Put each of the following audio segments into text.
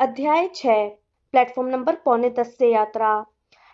अध्याय छः, platform number पौने दस से यात्रा।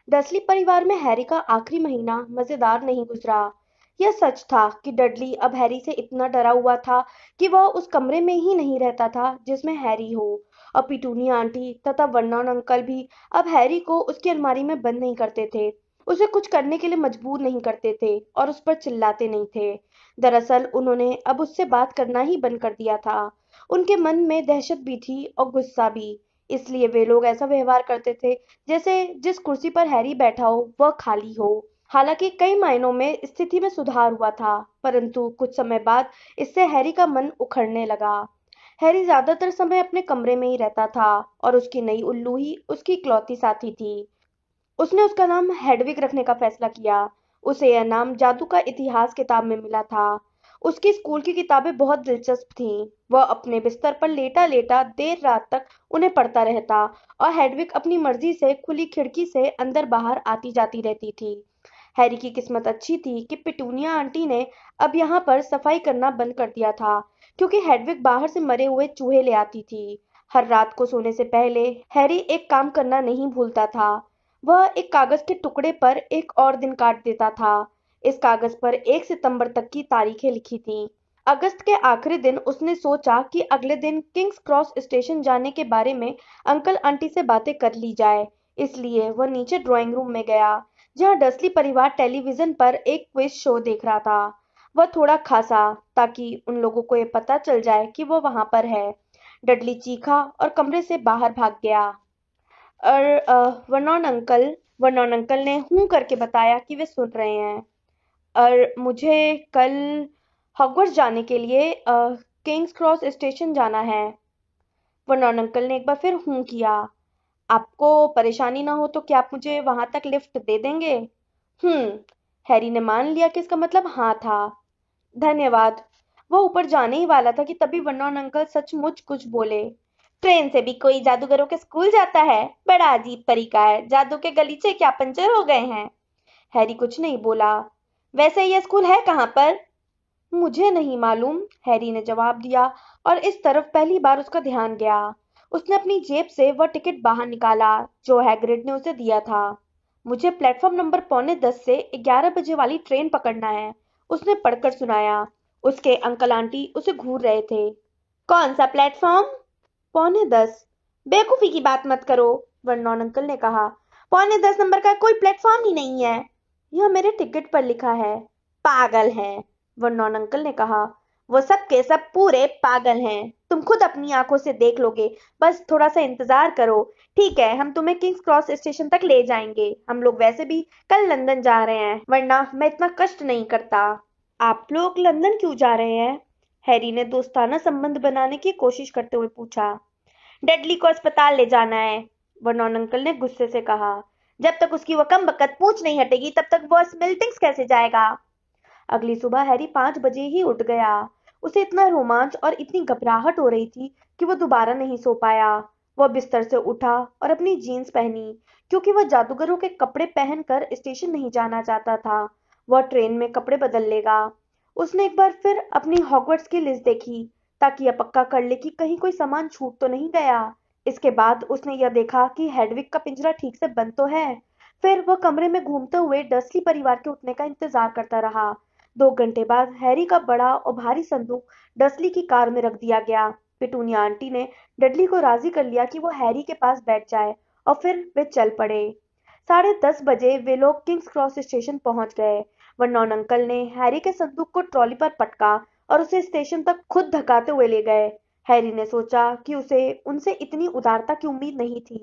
डसली परिवार में हैरी का आखिरी महीना मज़ेदार नहीं गुजरा। यह सच था कि डडली अब हैरी से इतना डरा हुआ था कि वह उस कमरे में ही नहीं रहता था जिसमें हैरी हो। और पिटूनिया आंटी तथा वर्नॉन अंकल भी अब हैरी को उसकी अलमारी में बंद नहीं करते थे। उसे कुछ करने के लिए मजबूर नहीं करते थे और उस पर चिल्लाते नहीं थे। दरअसल उन्होंने अब उससे बात करना ही बंद कर दिया था। उनके मन में दहशत भी थी और गुस्सा भी। इसलिए वे लोग ऐसा व्यवहार करते थे, जैसे जिस कुर्सी पर हैरी बैठा हो, वह खाली हो। हालाँकि कई मायनों में स्थिति में सुधार हुआ था, परंतु कुछ समय बाद इससे हैरी का मन उखड़ने लगा। हैरी ज़्यादातर समय अपने कमरे में ही रहता था और उसकी नई उल्लू ही उसकी इकलौती साथी थी। उसने उसका नाम हेडविक रखने का फैसला किया। उसे यह नाम जादू का इतिहास किताब में मिला था। उसकी स्कूल की किताबें बहुत दिलचस्प थीं। वह अपने बिस्तर पर लेटा लेटा देर रात तक उन्हें पढ़ता रहता और हेडविक अपनी मर्ज़ी से खुली खिड़की से अंदर बाहर आती जाती रहती थी। हैरी की किस्मत अच्छी थी कि पिटूनिया आंटी ने अब यहाँ पर सफ़ाई करना बंद कर दिया था, क्योंकि हेडविक बाहर से मरे हुए चूहे ले आती थी। हर रात को सोने से पहले हैरी एक काम करना नहीं भूलता था। वह एक कागज़ के टुकड़े पर एक और दिन काट देता था। इस कागज़ पर एक सितंबर तक की तारीखें लिखी थी। अगस्त के आखिरी दिन उसने सोचा कि अगले दिन किंग्स क्रॉस स्टेशन जाने के बारे में अंकल आंटी से बातें कर ली जाए, इसलिए वह नीचे ड्राइंग रूम में गया, जहाँ डसली परिवार टेलीविज़न पर एक क्विज शो देख रहा था। वह थोड़ा खासा, ताकि उन लोगों को यह पता चल जाए कि वह वहाँ पर है। डडली चीखा और कमरे से बाहर भाग गया। और वर्नॉन अंकल वर्नॉन अंकल ने हूँ करके बताया कि वे सुन रहे हैं। और मुझे कल हॉगवर्ट्स जाने के लिए किंग्स क्रॉस स्टेशन जाना है। वर्नॉन अंकल ने एक बार फिर हूँ किया। आपको परेशानी ना हो तो क्या आप मुझे वहाँ तक लिफ्ट दे देंगे? हम्म हैरी ने मान लिया कि इसका मतलब हाँ था। धन्यवाद। वह ऊपर जाने ही वाला था कि तभी वर्नॉन अंकल सचमुच कुछ बोले। ट्रेन से भी कोई जादूगरों के स्कूल जाता है? बड़ा अजीब तरीका है। जादू के गलीचे क्या पंचर हो गए हैं? हैरी कुछ नहीं बोला। वैसे ये स्कूल है कहाँ पर? मुझे नहीं मालूम, हैरी ने जवाब दिया और इस तरफ़ पहली बार उसका ध्यान गया। उसने अपनी जेब से वह टिकट बाहर निकाला, जो हैग्रिड ने उसे दिया था। मुझे प्लेटफॉर्म नंबर पौने दस से ग्यारह बजे वाली ट्रेन पकड़ना है, उसने पढ़कर सुनाया। उसके अंकल आंटी उसे घूर रहे थे। कौन सा प्लेटफॉर्म? पौने दस। बेवकूफ़ी की बात मत करो वर्नॉन अंकल ने कहा। पौने दस नंबर का कोई प्लेटफॉर्म ही नहीं है। यह मेरे टिकट पर लिखा है। पागल है वर्नॉन अंकल ने कहा। वो सब के सब पूरे पागल हैं। तुम खुद अपनी आँखों से देख लोगे। बस थोड़ा सा इंतज़ार करो। ठीक है, हम तुम्हें किंग्स क्रॉस स्टेशन तक ले जाएँगे। हम लोग वैसे भी कल लंदन जा रहे हैं, वरना मैं इतना कष्ट नहीं करता। आप लोग लंदन क्यों जा रहे हैं? हैरी ने दोस्ताना संबंध बनाने की कोशिश करते हुए पूछा। डेडली को अस्पताल ले जाना है वर्नॉन अंकल ने गुस्से से कहा। जब तक उसकी वह कम बकत पूछ नहीं हटेगी, तब तक वह स्मिल्टिंग्स कैसे जाएगा? अगली सुबह हैरी पाँच बजे ही उठ गया। उसे इतना रोमांच और इतनी घबराहट हो रही थी कि वह दोबारा नहीं सो पाया। वह बिस्तर से उठा और अपनी जीन्स पहनी, क्योंकि वह जादूगरों के कपड़े पहनकर स्टेशन नहीं जाना चाहता था। वह ट्रेन में कपड़े बदल लेगा। उसने एक बार फिर अपनी हॉगवर्ट्स की लिस्ट देखी, ताकि यह पक्का कर ले कि कहीं कोई सामान छूट तो नहीं गया। इसके बाद उसने यह देखा कि हेडविक का पिंजरा ठीक से बंद तो है। फिर वह कमरे में घूमते हुए डसली परिवार के उठने का इंतज़ार करता रहा। दो घंटे बाद हैरी का बड़ा और भारी संदूक डसली की कार में रख दिया गया। पिटूनिया आंटी ने डडली को राज़ी कर लिया कि वो हैरी के पास बैठ जाए और फिर वे चल पड़े। साढ़े दस बजे वे लोग किंग्स क्रॉस स्टेशन पहुँच गए। वर्नॉन अंकल ने हैरी के संदूक को ट्रॉली पर पटका और उसे स्टेशन तक खुद धकाते हुए ले गए। हैरी ने सोचा कि उसे, उनसे इतनी उदारता की उम्मीद नहीं थी,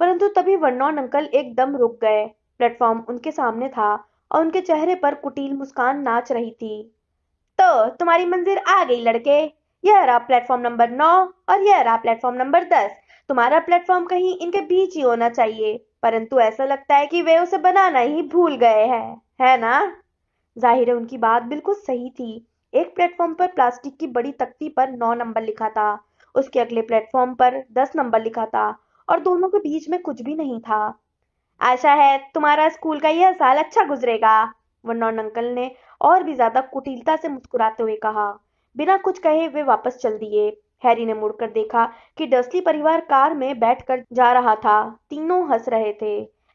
परंतु तभी वर्नॉन अंकल एकदम रुक गए। प्लेटफॉर्म उनके सामने था और उनके चेहरे पर कुटिल मुस्कान नाच रही थी। तो तुम्हारी मंजिल आ गई, लड़के। यह रहा प्लेटफॉर्म नंबर नौ और यह रहा प्लेटफॉर्म नंबर दस। तुम्हारा प्लेटफॉर्म कहीं इनके बीच ही होना चाहिए, परंतु ऐसा लगता है कि वे उसे बनाना ही भूल गए हैं, है ना? ज़ाहिर है उनकी बात बिल्कुल सही थी एक प्लेटफॉर्म पर प्लास्टिक की बड़ी तख्ती पर नौ नंबर लिखा था। उसके अगले प्लेटफॉर्म पर दस नंबर लिखा था और दोनों के बीच में कुछ भी नहीं था। आशा है तुम्हारा स्कूल का यह साल अच्छा गुजरेगा, वर्नॉन अंकल ने और भी ज़्यादा कुटिलता से मुस्कुराते हुए कहा। बिना कुछ कहे वे वापस चल दिए। हैरी ने मुड़कर देखा कि डस्ली परिवार कार में बैठकर जा रहा था। तीनों हंस रहे थे।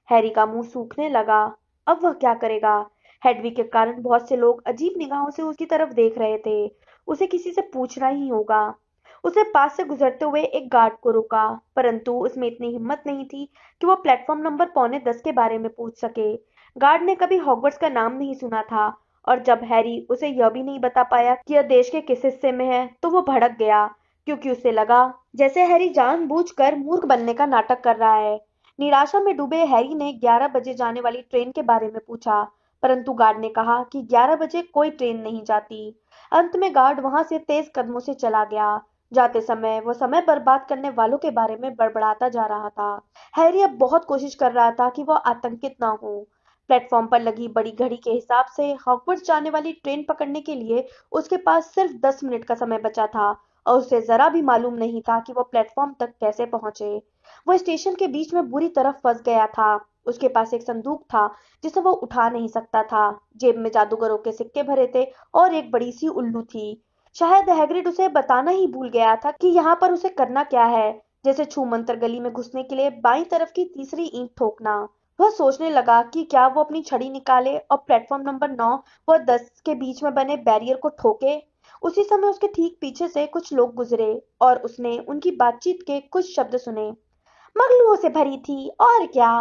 हैरी का मुँह सूखने लगा। अब वह क्या करेगा? हेडवी के कारण बहुत से लोग अजीब निगाहों से उसकी तरफ़ देख रहे थे। उसे किसी से पूछना ही होगा। उसे पास से गुजरते हुए एक गार्ड को रोका, परंतु उसमें इतनी हिम्मत नहीं थी कि वो प्लेटफॉर्म नंबर पौने दस के बारे में पूछ सके। गार्ड ने कभी हॉगवर्ट्स का नाम नहीं सुना था, और जब हैरी उसे यह भी नहीं बता पाया कि यह देश के किस हिस्से में है तो वो भड़क गया, क्योंकि उसे लगा, जैसे हैरी जानबूझकर मूर्ख बनने का नाटक कर रहा है। निराशा में डूबे हैरी ने 11 बजे जाने वाली ट्रेन के बारे में पूछा परंतु गार्ड ने कहा कि 11 बजे कोई ट्रेन नहीं जाती। अंत में गार्ड वहाँ से तेज कदमों से चला गया। जाते समय वो समय बर्बाद करने वालों के बारे में बड़बड़ाता जा रहा था। हैरी अब बहुत कोशिश कर रहा था कि वह आतंकित ना हो। प्लेटफॉर्म पर लगी बड़ी घड़ी के हिसाब से हॉकवर्ड जाने वाली ट्रेन पकड़ने के लिए उसके पास सिर्फ़ दस मिनट का समय बचा था और उसे जरा भी मालूम नहीं था कि वो प्लेटफॉर्म तक कैसे पहुँचे। वो स्टेशन के बीच में बुरी तरह फंस गया था। उसके पास एक संदूक था, जिसे वो उठा नहीं सकता था। जेब में जादूगरों के सिक्के भरे थे और एक बड़ी सी उल्लू थी। शायद हैग्रिड उसे बताना ही भूल गया था कि यहाँ पर उसे करना क्या है, जैसे छू मंत्र गली में घुसने के लिए बाई तरफ़ की तीसरी ईंट ठोकना वह सोचने लगा कि क्या वो अपनी छड़ी निकाले और प्लेटफॉर्म नंबर नौ व दस के बीच में बने बैरियर को ठोके। उसी समय उसके ठीक पीछे से कुछ लोग गुजरे और उसने उनकी बातचीत के कुछ शब्द सुने। मगलुओं से भरी थी और क्या?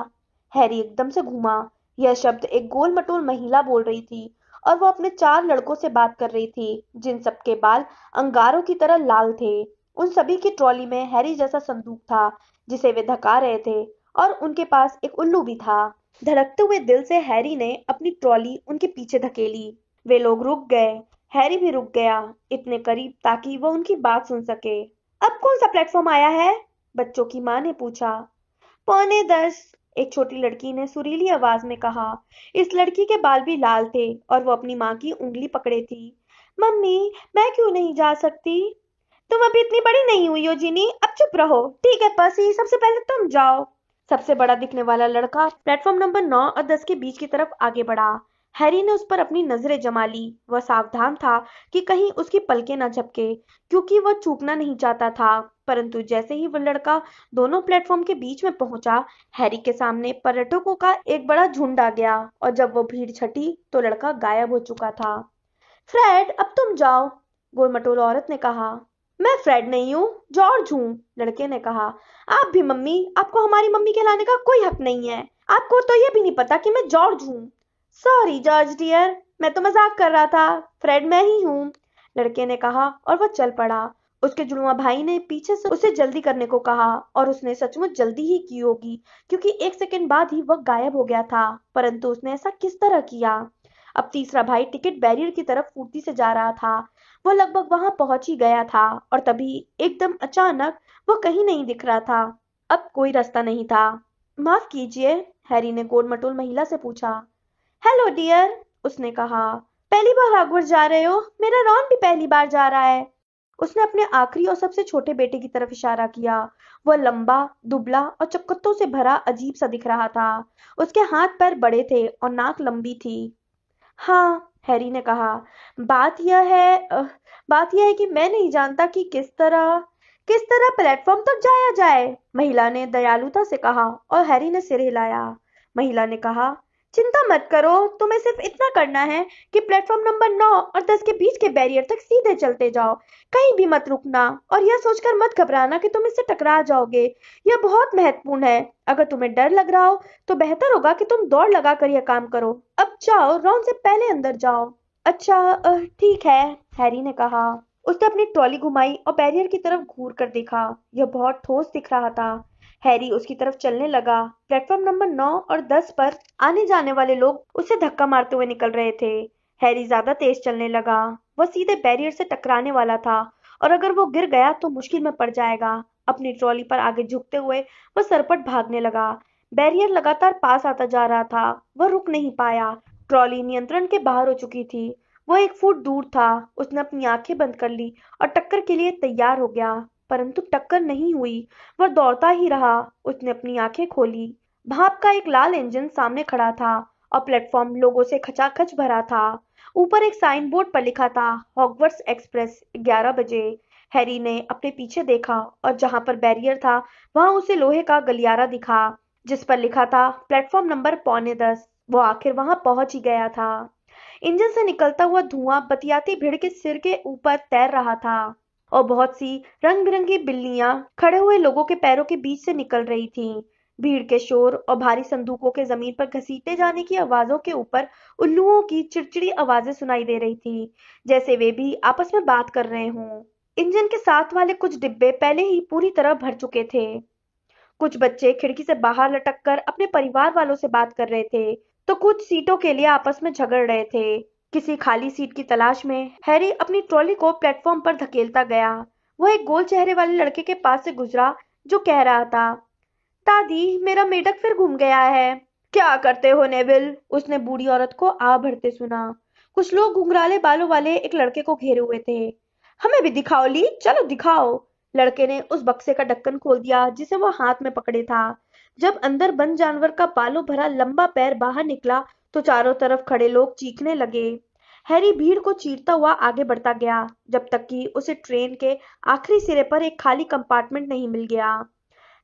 हैरी एकदम से घूमा। यह शब्द एक गोल मटोल महिला बोल रही थी और वो अपने चार लड़कों से बात कर रही थी, जिन सबके बाल अंगारों की तरह लाल थे। उन सभी की ट्रॉली में हैरी जैसा संदूक था, जिसे वे धका रहे थे और उनके पास एक उल्लू भी था। धड़कते हुए दिल से हैरी ने अपनी ट्रॉली उनके पीछे धकेली। वे लोग रुक गए। हैरी भी रुक गया, इतने करीब ताकि वो उनकी बात सुन सके। अब कौन सा प्लेटफॉर्म आया है? बच्चों की माँ ने पूछा। पौने दस एक छोटी लड़की ने सुरीली आवाज़ में कहा, इस लड़की के बाल भी लाल थे और वो अपनी माँ की उंगली पकड़े थी। मम्मी, मैं क्यों नहीं जा सकती? तुम अभी इतनी बड़ी नहीं हुई हो, जिनी। अब चुप रहो। ठीक है, पसी। सबसे पहले तुम जाओ। सबसे बड़ा दिखने वाला लड़का प्लेटफॉर्म नंबर नौ और दस के बीच की तरफ़ आगे बढ़ा। हैरी ने उस पर अपनी नज़रें जमा ली। वह सावधान था कि कहीं उसकी पलकें न झपके, क्योंकि वह चूकना नहीं चाहता था। परंतु जैसे ही वह लड़का दोनों प्लेटफॉर्म के बीच में पहुँचा, हैरी के सामने पर्यटकों का एक बड़ा झुंड आ गया और जब वो भीड़ छटी तो लड़का गायब हो चुका था। फ्रेड, अब तुम जाओ गोल मटोल औरत ने कहा। मैं फ्रेड नहीं हूँ, जॉर्ज हूँ, लड़के ने कहा। आप भी मम्मी, आपको हमारी मम्मी कहलाने का कोई हक नहीं है। आपको तो ये भी नहीं पता कि मैं जॉर्ज हूँ। सॉरी जॉर्ज डियर मैं तो मज़ाक कर रहा था। फ्रेड मैं ही हूँ। लड़के ने कहा और वह चल पड़ा। उसके जुड़वा भाई ने पीछे से उसे जल्दी करने को कहा और उसने सचमुच जल्दी ही की होगी, क्योंकि एक सेकंड बाद ही वह गायब हो गया था, परंतु उसने ऐसा किस तरह किया? अब तीसरा भाई टिकट बैरियर की तरफ़ फूर्ती से जा रहा था। वो लगभग वहाँ पहुँच ही गया था और तभी एकदम अचानक वह कहीं नहीं दिख रहा था। अब कोई रास्ता नहीं था। माफ़ कीजिए, हैरी ने गोल मटोल महिला से पूछा। हेलो डियर उसने कहा। पहली बार हॉगवर्ट्स जा रहे हो? मेरा रॉन भी पहली बार जा रहा है। उसने अपने आखिरी और सबसे छोटे बेटे की तरफ़ इशारा किया। वह लंबा, दुबला और चक्कत्तों से भरा अजीब सा दिख रहा था। उसके हाथ पैर बड़े थे और नाक लंबी थी। हाँ हैरी ने कहा। बात यह है बात यह है कि मैं नहीं जानता कि किस तरह किस तरह प्लेटफॉर्म तक जाया जाए, महिला ने दयालुता से कहा और हैरी ने सिर हिलाया। महिला ने कहा चिंता मत करो, तुम्हें सिर्फ़ इतना करना है कि प्लेटफॉर्म नंबर नौ और दस के बीच के बैरियर तक सीधे चलते जाओ। कहीं भी मत रुकना और यह सोचकर मत घबराना कि तुम इससे टकरा जाओगे। यह बहुत महत्वपूर्ण है। अगर तुम्हें डर लग रहा हो तो बेहतर होगा कि तुम दौड़ लगाकर यह काम करो। अब जाओ राउंड से पहले अंदर जाओ। अच्छा ठीक है, हैरी ने कहा। उसने अपनी ट्रॉली घुमाई और बैरियर की तरफ़ घूर कर देखा। यह बहुत ठोस दिख रहा था। हैरी उसकी तरफ़ चलने लगा। प्लेटफॉर्म नंबर नौ और दस पर आने जाने वाले लोग उसे धक्का मारते हुए निकल रहे थे। हैरी ज़्यादा तेज चलने लगा। वह सीधे बैरियर से टकराने वाला था और अगर वो गिर गया तो मुश्किल में पड़ जाएगा। अपनी ट्रॉली पर आगे झुकते हुए वह सरपट भागने लगा। बैरियर लगातार पास आता जा रहा था। वह रुक नहीं पाया। ट्रॉली नियंत्रण के बाहर हो चुकी थी। वह एक फुट दूर था। उसने अपनी आँखें बंद कर ली और टक्कर के लिए तैयार हो गया। परंतु टक्कर नहीं हुई। वह दौड़ता ही रहा। उसने अपनी आँखें खोली। भाप का एक लाल इंजन सामने खड़ा था और प्लेटफॉर्म लोगों से खचाखच भरा था। ऊपर एक साइन बोर्ड पर लिखा था हॉगवर्ट्स एक्सप्रेस 11 बजे। हैरी ने अपने पीछे देखा और जहाँ पर बैरियर था, वहाँ उसे लोहे का गलियारा दिखा, जिस पर लिखा था प्लेटफॉर्म नंबर पौने दस। वो आखिर वहाँ पहुँच ही गया था। इंजन से निकलता हुआ धुआँ बतियाती भीड़ के सिर के ऊपर तैर रहा था। और बहुत सी रंग बिरंगी बिल्लियाँ खड़े हुए लोगों के पैरों के बीच से निकल रही थीं। भीड़ के शोर और भारी संदूकों के ज़मीन पर घसीटे जाने की आवाजों के ऊपर उल्लुओं की चिड़चिड़ी आवाज़ें सुनाई दे रही थी, जैसे वे भी आपस में बात कर रहे हों। इंजन के साथ वाले कुछ डिब्बे पहले ही पूरी तरह भर चुके थे। कुछ बच्चे खिड़की से बाहर लटक कर अपने परिवार वालों से बात कर रहे थे तो कुछ सीटों के लिए आपस में झगड़ रहे थे। किसी खाली सीट की तलाश में हैरी अपनी ट्रॉली को प्लेटफॉर्म पर धकेलता गया। वह एक गोल चेहरे वाले लड़के के पास से गुजरा जो कह रहा था, दादी, मेरा मेढक फिर घूम गया है। क्या करते हो नेविल? उसने बूढ़ी औरत को आ भरते सुना। कुछ लोग घुंघराले बालों वाले एक लड़के को घेरे हुए थे। हमें भी दिखाओ, ली। चलो, दिखाओ। लड़के ने उस बक्से का ढक्कन खोल दिया, जिसे वो हाथ में पकड़े था। जब अंदर बंद जानवर का बालों भरा लंबा पैर बाहर निकला तो चारों तरफ़ खड़े लोग चीखने लगे। हैरी भीड़ को चीरता हुआ आगे बढ़ता गया, जब तक कि उसे ट्रेन के आखिरी सिरे पर एक खाली कंपार्टमेंट नहीं मिल गया।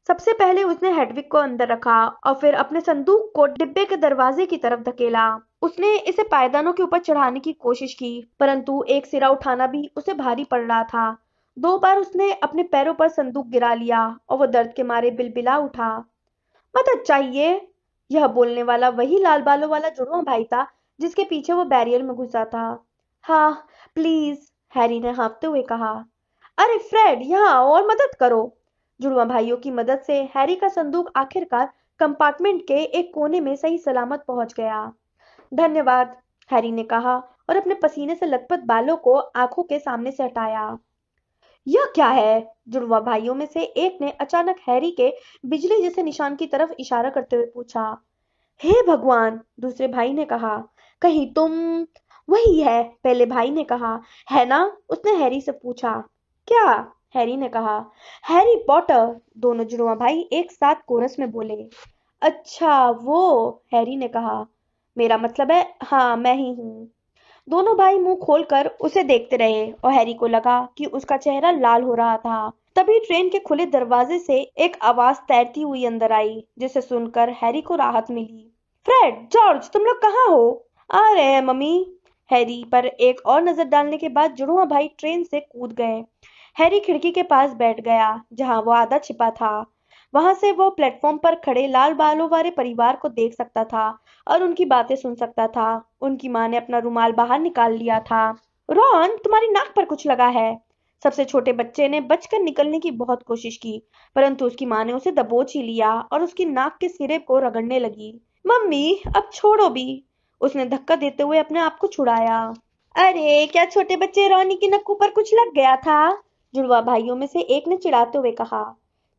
सबसे पहले उसने हेडविक को अंदर रखा और फिर अपने संदूक को डिब्बे के दरवाजे की तरफ़ धकेला। उसने इसे पायदानों के ऊपर चढ़ाने की कोशिश की, परंतु एक सिरा उठाना भी उसे भारी पड़ रहा था। दो बार उसने अपने पैरों पर संदूक गिरा लिया और वो दर्द के मारे बिलबिला उठा। मदद चाहिए यह बोलने वाला वही लाल बालों वाला जुड़वा भाई था, जिसके पीछे वो बैरियर में घुसा था। हाँ प्लीज़ हैरी ने हाँफते हुए कहा। अरे फ्रेड, यहाँ और मदद करो। जुड़वा भाइयों की मदद से हैरी का संदूक आखिरकार कंपार्टमेंट के एक कोने में सही सलामत पहुँच गया। धन्यवाद, हैरी ने कहा, और अपने पसीने से लथपथ बालों को आँखों के सामने से हटाया। यह क्या है? जुड़वा भाइयों में से एक ने अचानक हैरी के बिजली जैसे निशान की तरफ़ इशारा करते हुए पूछा, हे भगवान! दूसरे भाई ने कहा, कहीं तुम वही है, पहले भाई ने कहा, है ना? उसने हैरी से पूछा, क्या? हैरी ने कहा, हैरी पॉटर! दोनों जुड़वा भाई एक साथ कोरस में बोले अच्छा वो, हैरी ने कहा, मेरा मतलब है हाँ मैं ही हूँ। दोनों भाई मुँह खोलकर उसे देखते रहे और हैरी को लगा कि उसका चेहरा लाल हो रहा था। तभी ट्रेन के खुले दरवाजे से एक आवाज़ तैरती हुई अंदर आई, जिसे सुनकर हैरी को राहत मिली। फ्रेड, जॉर्ज, तुम लोग कहाँ हो? आ रहे हैं, मम्मी। हैरी पर एक और नज़र डालने के बाद जुड़वा भाई ट्रेन से कूद गए। हैरी खिड़की के पास बैठ गया, जहाँ वो आधा छिपा था। वहाँ से वो प्लेटफॉर्म पर खड़े लाल बालों वाले परिवार को देख सकता था और उनकी बातें सुन सकता था। उनकी माँ ने अपना रुमाल बाहर निकाल लिया था। रॉन, तुम्हारी नाक पर कुछ लगा है। सबसे छोटे बच्चे ने बचकर निकलने की बहुत कोशिश की, परंतु उसकी माँ ने उसे दबोच ही लिया और उसकी नाक के सिरे को रगड़ने लगी। मम्मी, अब छोड़ो भी। उसने धक्का देते हुए अपने आप को छुड़ाया। अरे, क्या छोटे बच्चे रोनी की नक्कू पर कुछ लग गया था? जुड़वा भाइयों में से एक ने चिढ़ाते हुए कहा,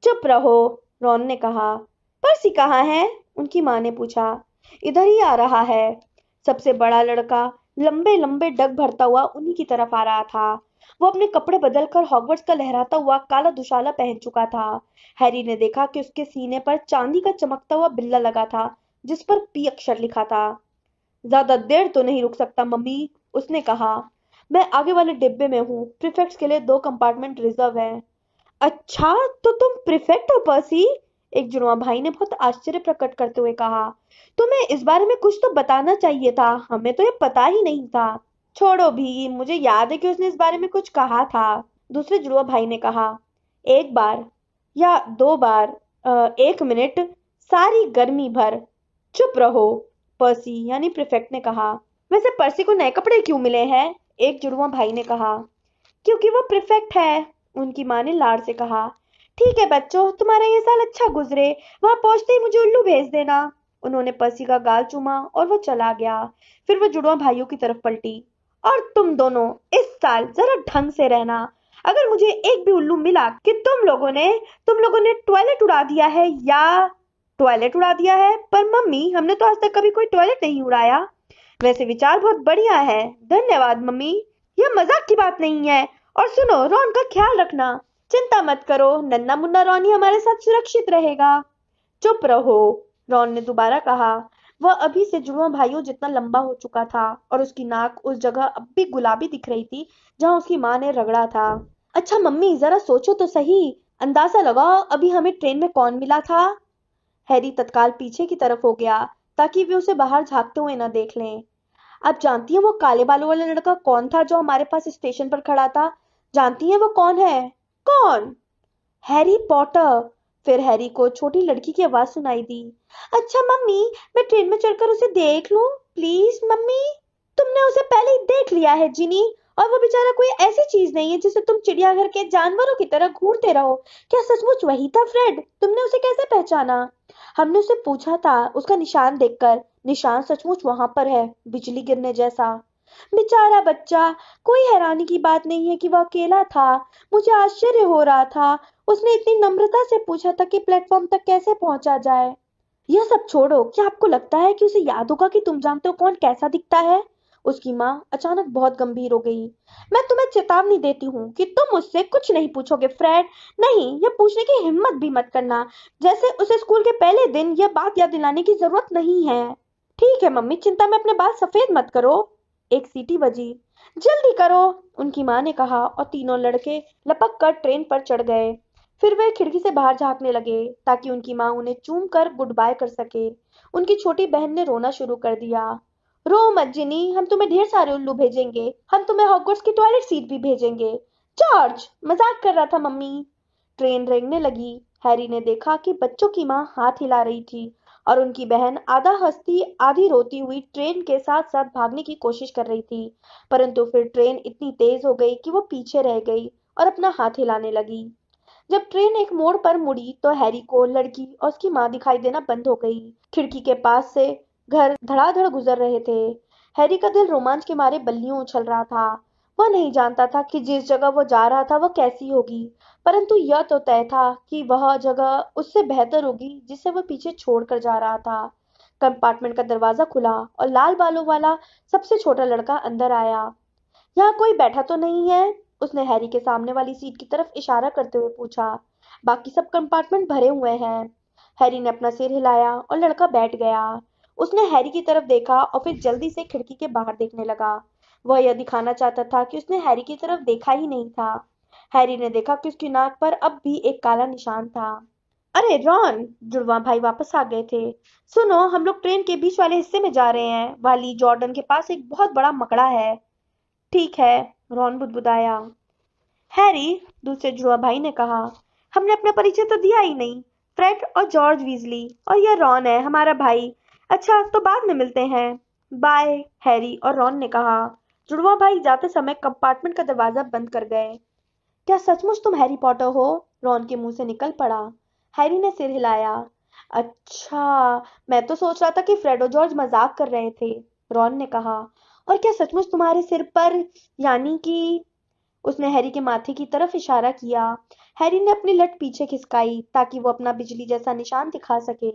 चुप रहो। रॉन ने कहा, पर्सी कहाँ है? उनकी माँ ने पूछा, इधर ही आ रहा है। सबसे बड़ा लड़का लंबे लंबे डग भरता हुआ उन्हीं की तरफ़ आ रहा था। वो अपने कपड़े बदलकर हॉगवर्ट्स का लहराता हुआ काला दुशाला पहन चुका था। हैरी ने देखा कि उसके सीने पर चांदी का चमकता हुआ बिल्ला लगा था, जिस पर पी अक्षर लिखा था। ज़्यादा देर तो नहीं रुक सकता, मम्मी, उसने कहा। मैं आगे वाले डिब्बे में हूँ, प्रीफेक्ट्स के लिए दो कंपार्टमेंट रिज़र्व है। अच्छा तो तुम प्रीफेक्ट हो पर्सी एक जुड़वा भाई ने बहुत आश्चर्य प्रकट करते हुए कहा, तुम्हें इस बारे में कुछ तो बताना चाहिए था, हमें तो ये पता ही नहीं था। छोड़ो भी, मुझे याद है कि उसने इस बारे में कुछ कहा था। दूसरे जुड़वा भाई ने कहा, एक बार या दो बार एक मिनट, सारी गर्मी भर, चुप रहो। पर्सी यानी प्रिफेक्ट ने कहा, वैसे पर्सी को नए कपड़े क्यों मिले हैं? एक जुड़वा भाई ने कहा, क्योंकि वो प्रिफेक्ट है। उनकी माँ ने लाड़ से कहा, ठीक है बच्चों, तुम्हारा ये साल अच्छा गुजरे, वहाँ पहुँचते ही मुझे उल्लू भेज देना। उन्होंने पसी का गाल चूमा और वो चला गया। फिर वो जुड़वा भाइयों की तरफ़ पलटी। और तुम दोनों, इस साल जरा ढंग से रहना। अगर मुझे एक भी उल्लू मिला कि तुम लोगों ने, तुम लोगों ने टॉयलेट उड़ा दिया है या टॉयलेट उड़ा दिया है, पर मम्मी, हमने तो आज तक कभी कोई टॉयलेट नहीं उड़ाया। वैसे विचार बहुत बढ़िया है। धन्यवाद मम्मी, यह मज़ाक की बात नहीं है। और सुनो, रॉन का ख्याल रखना। चिंता मत करो, नन्ना मुन्ना रॉन ही हमारे साथ सुरक्षित रहेगा। चुप रहो, रॉन ने दोबारा कहा। वह अभी से जुड़वा भाइयों जितना लंबा हो चुका था, और उसकी नाक उस जगह अब भी गुलाबी दिख रही थी, जहाँ उसकी माँ ने रगड़ा था। अच्छा मम्मी, जरा सोचो तो सही। अंदाज़ा लगाओ, अभी हमें ट्रेन में कौन मिला था? हैरी तत्काल पीछे की तरफ़ हो गया, ताकि वे उसे बाहर झांकते हुए न देख लें। आप जानती हैं वो काले बालों वाला लड़का कौन था जो हमारे पास स्टेशन पर खड़ा था? जानती हैं वो कौन है? कौन? Harry Potter. फिर हैरी को छोटी लड़की की आवाज़ सुनाई दी। अच्छा मम्मी, मैं ट्रेन में चढ़कर उसे देख लूँ। Please, mummy. तुमने उसे पहले ही देख लिया है, जिनी। और वो बेचारा कोई ऐसी चीज़ नहीं है जिसे तुम चिड़ियाघर के जानवरों की तरह घूरते रहो। क्या सचमुच वही था, फ्रेड? तुमने उसे कैसे पहचाना? हमने उसे पूछा था, उसका निशान देखकर। निशान सचमुच वहाँ पर है, बिजली गिरने जैसा। बेचारा बच्चा, कोई हैरानी की बात नहीं है कि वह अकेला था। मुझे आश्चर्य हो रहा था। उसने इतनी नम्रता से पूछा था कि प्लेटफॉर्म तक कैसे पहुँचा जाए। यह सब छोड़ो। क्या आपको लगता है कि उसे याद होगा कि तुम जानते हो कौन कैसा दिखता है? उसकी माँ अचानक बहुत गंभीर हो गई। मैं तुम्हें चेतावनी देती हूँ कि तुम मुझसे कुछ नहीं पूछोगे फ्रेड नहीं, यह पूछने की हिम्मत भी मत करना। जैसे उसे स्कूल के पहले दिन यह बात याद दिलाने की ज़रूरत नहीं है। ठीक है, मम्मी, चिंता में अपने बाल सफ़ेद मत करो। एक सीटी बजी। जल्दी करो, उनकी माँ ने कहा और तीनों लड़के लपक कर ट्रेन पर चढ़ गए। फिर वे खिड़की से बाहर झांकने लगे, ताकि उनकी माँ उन्हें चूम कर गुड बाय कर सके। उनकी छोटी बहन ने रोना शुरू कर दिया। रो मत जिनी, हम तुम्हें ढेर सारे उल्लू भेजेंगे। हम तुम्हें हॉगवर्ट्स की टॉयलेट सीट भी भेजेंगे। जॉर्ज, मज़ाक कर रहा था मम्मी। ट्रेन रेंगने लगी। हैरी ने देखा कि बच्चों की माँ हाथ हिला रही थी। और उनकी बहन आधा हंसती, आधी रोती हुई ट्रेन के साथ साथ भागने की कोशिश कर रही थी। परंतु फिर ट्रेन इतनी तेज हो गई कि वो पीछे रह गई और अपना हाथ हिलाने लगी। जब ट्रेन एक मोड़ पर मुड़ी तो हैरी को लड़की और उसकी माँ दिखाई देना बंद हो गई। खिड़की के पास से घर धड़ाधड़ गुजर रहे थे। हैरी का दिल रोमांच के मारे बल्लियों उछल रहा था। वह नहीं जानता था कि जिस जगह वो जा रहा था वह कैसी होगी। परंतु यह तो तय था कि वह जगह उससे बेहतर होगी जिसे वह पीछे छोड़कर जा रहा था। कंपार्टमेंट का दरवाज़ा खुला और लाल बालों वाला सबसे छोटा लड़का अंदर आया। यहाँ कोई बैठा तो नहीं है? उसने हैरी के सामने वाली सीट की तरफ़ इशारा करते हुए पूछा। बाकी सब कंपार्टमेंट भरे हुए हैं। हैरी ने अपना सिर हिलाया और लड़का बैठ गया। उसने हैरी की तरफ़ देखा और फिर जल्दी से खिड़की के बाहर देखने लगा। वह यह दिखाना चाहता था कि उसने हैरी की तरफ़ देखा ही नहीं था। हैरी ने देखा कि उसकी नाक पर अब भी एक काला निशान था। अरे, रॉन! जुड़वा भाई वापस आ गए थे। सुनो, हम लोग ट्रेन के बीच वाले हिस्से में जा रहे हैं। वाली जॉर्डन के पास एक बहुत बड़ा मकड़ा है। ठीक है, रॉन बुदबुदाया। हैरी, दूसरे जुड़वा भाई ने कहा, हमने अपना परिचय तो दिया ही नहीं। फ्रेड और जॉर्ज वीजली। और यह रॉन है, हमारा भाई। अच्छा तो बाद में मिलते हैं। बाय, हैरी और रॉन ने कहा। जुड़वा भाई जाते समय कंपार्टमेंट का दरवाज़ा बंद कर गए। क्या सचमुच तुम हैरी पॉटर हो? रॉन के मुँह से निकल पड़ा। हैरी ने सिर हिलाया। अच्छा मैं तो सोच रहा था कि फ्रेडो जॉर्ज मज़ाक कर रहे थे, रॉन ने कहा। और क्या सचमुच तुम्हारे सिर पर, यानी कि? उसने हैरी के माथे की तरफ़ इशारा किया। हैरी ने अपनी लट पीछे खिसकाई ताकि वो अपना बिजली जैसा निशान दिखा सके।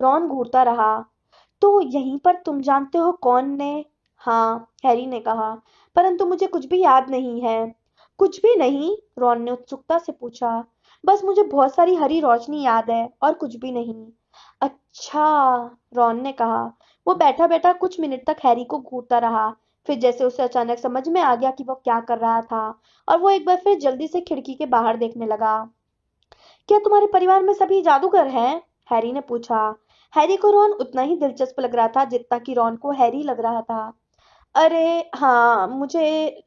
रॉन घूरता रहा। तो यहीं पर तुम जानते हो कौन ने? हाँ हैरी ने कहा। परंतु मुझे कुछ भी याद नहीं है। कुछ भी नहीं, रॉन ने उत्सुकता से पूछा। बस मुझे बहुत सारी हरी रोशनी याद है और कुछ भी नहीं। अच्छा रॉन ने कहा। वो बैठा बैठा कुछ मिनट तक हैरी को घूरता रहा। फिर जैसे उसे अचानक समझ में आ गया कि वो क्या कर रहा था, और वो एक बार फिर जल्दी से खिड़की के बाहर देखने लगा। क्या तुम्हारे परिवार में सभी जादूगर हैं? हैरी ने पूछा। हैरी को रॉन उतना ही दिलचस्प लग रहा था जितना कि रॉन को हैरी लग रहा था। अरे हाँ मुझे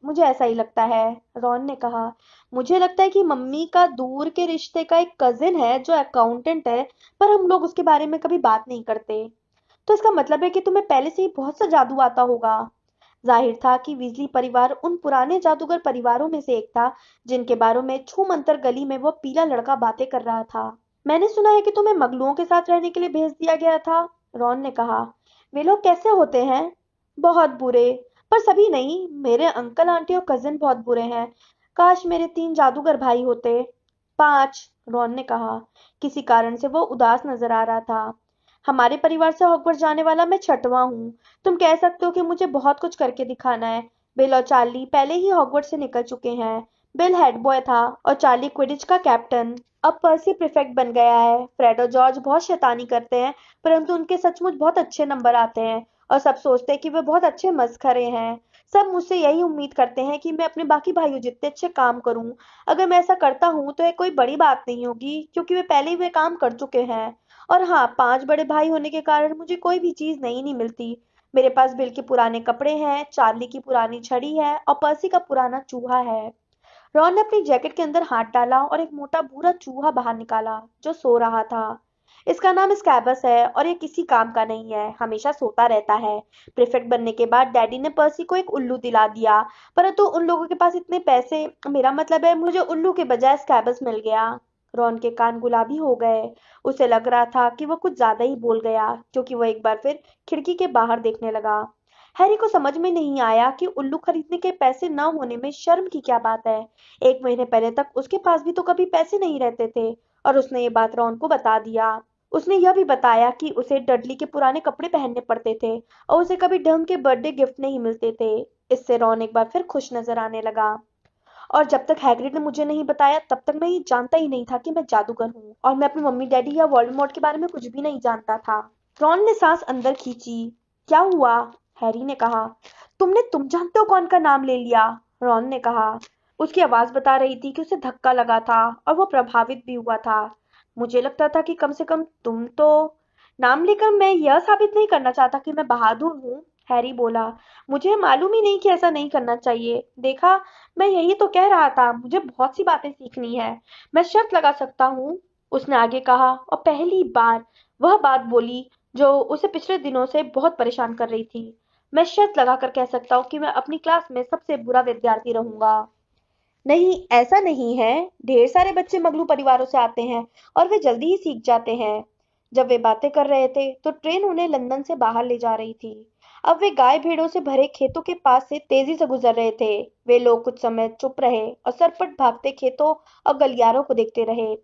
मुझे ऐसा ही लगता है, रॉन ने कहा। मुझे लगता है कि मम्मी का दूर के रिश्ते का एक कजिन है जो अकाउंटेंट है, पर हम लोग उसके बारे में कभी बात नहीं करते। तो इसका मतलब है कि तुम्हें पहले से ही बहुत सा जादू आता होगा। ज़ाहिर था कि विजली परिवार उन पुराने जादूगर परिवारों में से एक था, जिनके बारे में छू मंतर गली में वो पीला लड़का बातें कर रहा था। मैंने सुना है कि तुम्हें मगलुओं के साथ रहने के लिए भेज दिया गया था, रॉन ने कहा। वे लोग कैसे होते हैं? बहुत बुरे। पर सभी नहीं, मेरे अंकल आंटी और कजिन बहुत बुरे हैं। काश मेरे तीन जादूगर भाई होते। पाँच, रॉन ने कहा। किसी कारण से वो उदास नज़र आ रहा था। हमारे परिवार से हॉकवर्ड जाने वाला मैं छठवां हूँ। तुम कह सकते हो कि मुझे बहुत कुछ करके दिखाना है। बिल और चार्ली पहले ही हॉकवर्ड से निकल चुके हैं। बिल हेड बॉय था और चार्ली क्विडिच का कैप्टन। अब पर्सी प्रिफेक्ट बन गया है। फ्रेड और जॉर्ज बहुत शैतानी करते हैं, परंतु उनके सचमुच बहुत अच्छे नंबर आते हैं। और सब सोचते हैं कि वे बहुत अच्छे मस्खरे हैं। सब मुझसे यही उम्मीद करते हैं कि मैं अपने बाकी भाइयों जितने अच्छे काम करूँ, अगर मैं ऐसा करता हूँ तो यह कोई बड़ी बात नहीं होगी, क्योंकि वे पहले ही वे काम कर चुके हैं। और हाँ पाँच बड़े भाई होने के कारण मुझे कोई भी चीज़ नई नहीं मिलती। मेरे पास बिल के पुराने कपड़े हैं चार्ली की पुरानी छड़ी है और पर्सी का पुराना चूहा है। रॉन ने अपनी जैकेट के अंदर हाथ डाला और एक मोटा भूरा चूहा बाहर निकाला, जो सो रहा था। इसका नाम स्कैबस है और ये किसी काम का नहीं है, हमेशा सोता रहता है। प्रिफेक्ट बनने के बाद डैडी ने पर्सी को एक उल्लू दिला दिया, परंतु उन लोगों के पास इतने पैसे, मेरा मतलब है मुझे उल्लू के बजाय स्कैबस मिल गया। रॉन के कान गुलाबी हो गए। उसे लग रहा था कि वह कुछ ज़्यादा ही बोल गया, क्योंकि वह एक बार फिर खिड़की के बाहर देखने लगा। हैरी को समझ में नहीं आया कि उल्लू खरीदने के पैसे न होने में शर्म की क्या बात है। एक महीने पहले तक उसके पास भी तो कभी पैसे नहीं रहते थे, और उसने ये बात रॉन को बता दिया। उसने यह भी बताया कि उसे डडली के पुराने कपड़े पहनने पड़ते थे और उसे कभी ढंग के बर्थडे गिफ्ट नहीं मिलते थे। इससे रॉन एक बार फिर खुश नज़र आने लगा। और जब तक हैग्रिड ने मुझे नहीं बताया, तब तक मैं ये जानता ही नहीं था कि मैं जादूगर हूँ और मैं अपनी मम्मी, डैडी या वॉल्डमॉर्ट के बारे में कुछ भी नहीं जानता था। रॉन ने सांस अंदर खींची। क्या हुआ? हैरी ने कहा, तुमने, तुम जानते हो कौन का नाम ले लिया? रॉन ने कहा, उसकी आवाज़ बता रही थी कि उसे धक्का लगा था और वो प्रभावित भी हुआ था। मुझे लगता था कि कम से कम तुम तो नाम लेकर मैं यह साबित नहीं करना चाहता कि मैं बहादुर हूँ, हैरी बोला। मुझे मालूम ही नहीं कि ऐसा नहीं करना चाहिए। देखा, मैं यही तो कह रहा था, मुझे बहुत सी बातें सीखनी है। मैं शर्त लगा सकता हूँ, उसने आगे कहा, और पहली बार वह बात बोली जो उसे पिछले दिनों से बहुत परेशान कर रही थी। मैं शर्त लगाकर कह सकता हूँ कि मैं अपनी क्लास में सबसे बुरा विद्यार्थी रहूँगा। नहीं, ऐसा नहीं है। ढेर सारे बच्चे मगलू परिवारों से आते हैं और वे जल्दी ही सीख जाते हैं। जब वे बातें कर रहे थे तो ट्रेन उन्हें लंदन से बाहर ले जा रही थी। अब वे गाय भेड़ों से भरे खेतों के पास से तेज़ी से गुजर रहे थे। वे लोग कुछ समय चुप रहे और सरपट भागते खेतों और गलियारों को देखते रहे।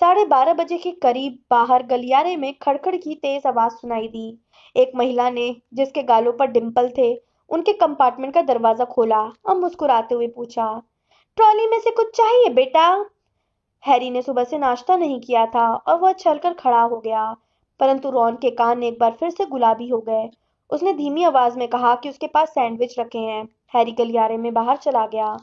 साढ़े बारह बजे के करीब बाहर गलियारे में खड़खड़ की तेज आवाज़ सुनाई दी। एक महिला ने, जिसके गालों पर डिम्पल थे, उनके कंपार्टमेंट का दरवाज़ा खोला और मुस्कुराते हुए पूछा ट्रॉली में से कुछ चाहिए, बेटा? हैरी ने सुबह से नाश्ता नहीं किया था और वह छलकर खड़ा हो गया। परंतु रॉन के कान एक बार फिर से गुलाबी हो गए। उसने धीमी आवाज़ में कहा कि उसके पास सैंडविच रखे हैं। हैरी गलियारे में बाहर चला गया।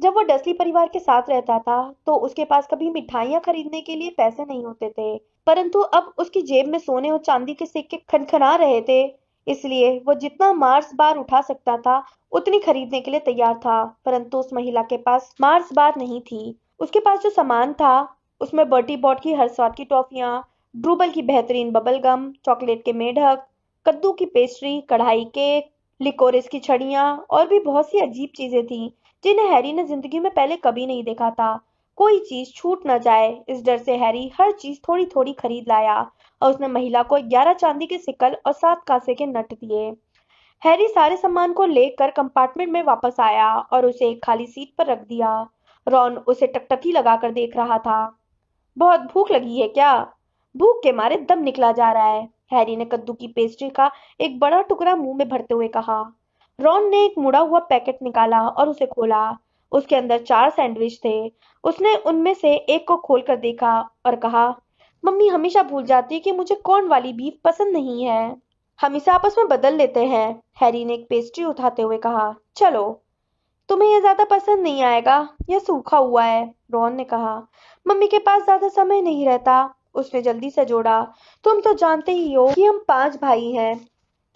जब वो डसली परिवार के साथ रहता था तो उसके पास कभी मिठाइयाँ खरीदने के लिए पैसे नहीं होते थे। परंतु अब उसकी जेब में सोने और चांदी के सिक्के खनखना रहे थे। इसलिए वो जितना मार्स बार उठा सकता था, उतनी खरीदने के लिए तैयार था, परंतु उस महिला के पास मार्स बार नहीं थी। उसके पास जो सामान था, उसमें बर्टी बॉट की हर स्वाद की टॉफियाँ, ड्रूबल की बेहतरीन बबल गम, चॉकलेट के मेढक, कद्दू की पेस्ट्री, कढ़ाई केक, लिकोरिस की छड़ियाँ, और भी बहुत सी अजीब चीज़ें थी, जिन्हें हैरी ने ज़िंदगी में पहले कभी नहीं देखा था। कोई चीज़ छूट न जाए, इस डर से हैरी हर चीज़ थोड़ी थोड़ी खरीद लाया। और उसने महिला को ग्यारह चांदी के सिकल और सात कांसे के नट दिए। हैरी सारे सामान को लेकर कंपार्टमेंट में वापस आया और उसे एक खाली सीट पर रख दिया। रॉन उसे टकटकी लगाकर देख रहा था। बहुत भूख लगी है क्या? भूख के मारे दम निकला जा रहा है, हैरी ने कद्दू की पेस्ट्री का एक बड़ा टुकड़ा मुँह में भरते हुए कहा। रॉन ने एक मुड़ा हुआ पैकेट निकाला और उसे खोला। उसके अंदर चार सैंडविच थे। उसने उनमें से एक को खोलकर देखा और कहा मम्मी हमेशा भूल जाती है कि मुझे कौन वाली बीफ पसंद नहीं है। हम इसे आपस में बदल लेते हैं, हैरी ने एक पेस्ट्री उठाते हुए कहा। चलो, तुम्हें यह ज़्यादा पसंद नहीं आएगा, यह सूखा हुआ है, रॉन ने कहा। मम्मी के पास ज़्यादा समय नहीं रहता, उसने जल्दी से जोड़ा। तुम तो जानते ही हो कि हम पाँच भाई हैं।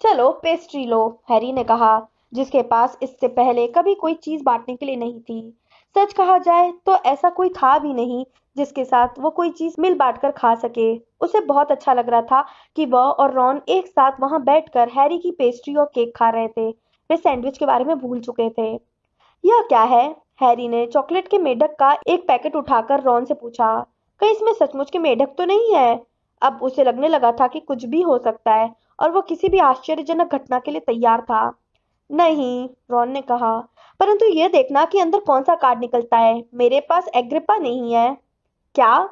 चलो, पेस्ट्री लो, हैरी ने कहा, जिसके पास इससे पहले कभी कोई चीज़ बांटने के लिए नहीं थी। सच कहा जाए तो ऐसा कोई था भी नहीं जिसके साथ वो कोई चीज़ मिल बांट कर खा सके। उसे बहुत अच्छा लग रहा था कि वह और रॉन एक साथ वहाँ बैठकर हैरी की पेस्ट्री और केक खा रहे थे। वे सैंडविच के बारे में भूल चुके थे। यह क्या है? हैरी ने चॉकलेट के मेढक का एक पैकेट उठाकर रॉन से पूछा। कहीं इसमें सचमुच के मेढक तो नहीं है? अब उसे लगने लगा था कि कुछ भी हो सकता है और वो किसी भी आश्चर्यजनक घटना के लिए तैयार था। नहीं, रॉन ने कहा। परंतु यह देखना कि अंदर कौन सा कार्ड निकलता है। मेरे पास एग्रिपा नहीं है। क्या?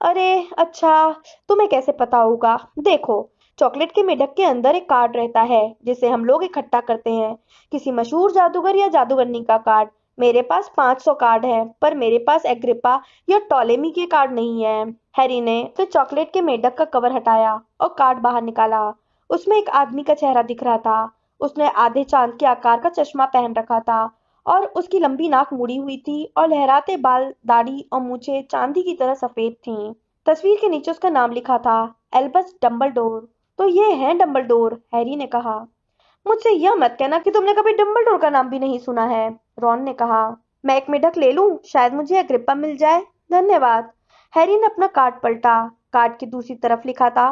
अरे अच्छा तुम्हें कैसे पता होगा? देखो, चॉकलेट के मेढक के अंदर एक कार्ड रहता है, जिसे हम लोग इकट्ठा करते हैं। किसी मशहूर जादूगर या जादूगरनी का कार्ड। मेरे पास 500 कार्ड है, पर मेरे पास एग्रिपा या टोलेमी के कार्ड नहीं है। हैरी ने तो चॉकलेट के मेढक का कवर हटाया और कार्ड बाहर निकाला। उसमें एक आदमी का चेहरा दिख रहा था। उसने आधे चाँद के आकार का चश्मा पहन रखा था। और उसकी लंबी नाक मुड़ी हुई थी और लहराते बाल दाढ़ी और मूछे चांदी की तरह सफ़ेद थीं। तस्वीर के नीचे उसका नाम लिखा था, एल्बस डम्बलडोर। तो ये है डम्बलडोर, हैरी ने कहा। मुझसे यह मत कहना कि तुमने कभी डम्बलडोर का नाम भी नहीं सुना है, रॉन ने कहा। मैं एक मेढक ले लूँ? शायद मुझे अग्रिप्पा मिल जाए। धन्यवाद। हैरी ने अपना कार्ड पलटा। कार्ड की दूसरी तरफ़ लिखा था,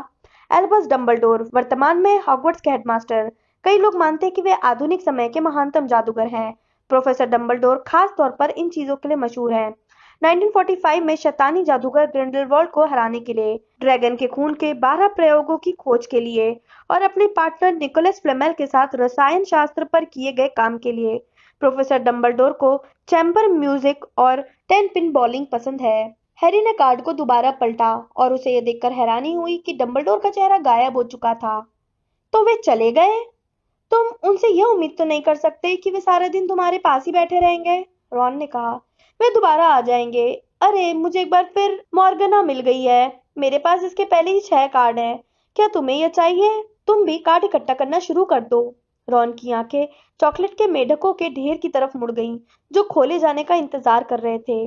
एल्बस डम्बलडोर, वर्तमान में हॉगवर्ट्स के हेडमास्टर। कई लोग मानते हैं कि वे आधुनिक समय के महानतम जादूगर हैं। प्रोफेसर डम्बलडोर खास तौर पर इन चीज़ों के लिए मशहूर हैं। 1945 में शैतानी जादूगर ग्रिंडलवॉल्ड को हराने के लिए, ड्रैगन के खून के 12 प्रयोगों की खोज के लिए और अपने पार्टनर निकोलस फ्लेमेल के साथ रसायन शास्त्र पर किए गए काम के लिए, प्रोफेसर डम्बलडोर को चैम्बर म्यूज़िक और टेन पिन बॉलिंग पसंद है। हैरी ने कार्ड को दोबारा पलटा और उसे यह देखकर हैरानी हुई कि डम्बलडोर का चेहरा गायब हो चुका था। तो वे चले गए? तुम उनसे यह उम्मीद तो नहीं कर सकते कि वे सारा दिन तुम्हारे पास ही बैठे रहेंगे? रॉन ने कहा, वे दोबारा आ जाएँगे। अरे, मुझे एक बार फिर मॉर्गना मिल गई है। मेरे पास इसके पहले ही छह कार्ड हैं। क्या तुम्हें यह चाहिए? तुम भी कार्ड इकट्ठा करना शुरू कर दो। रॉन की आँखें चॉकलेट के मेढकों के ढेर की तरफ़ मुड़ गईं, जो खोले जाने का इंतज़ार कर रहे थे।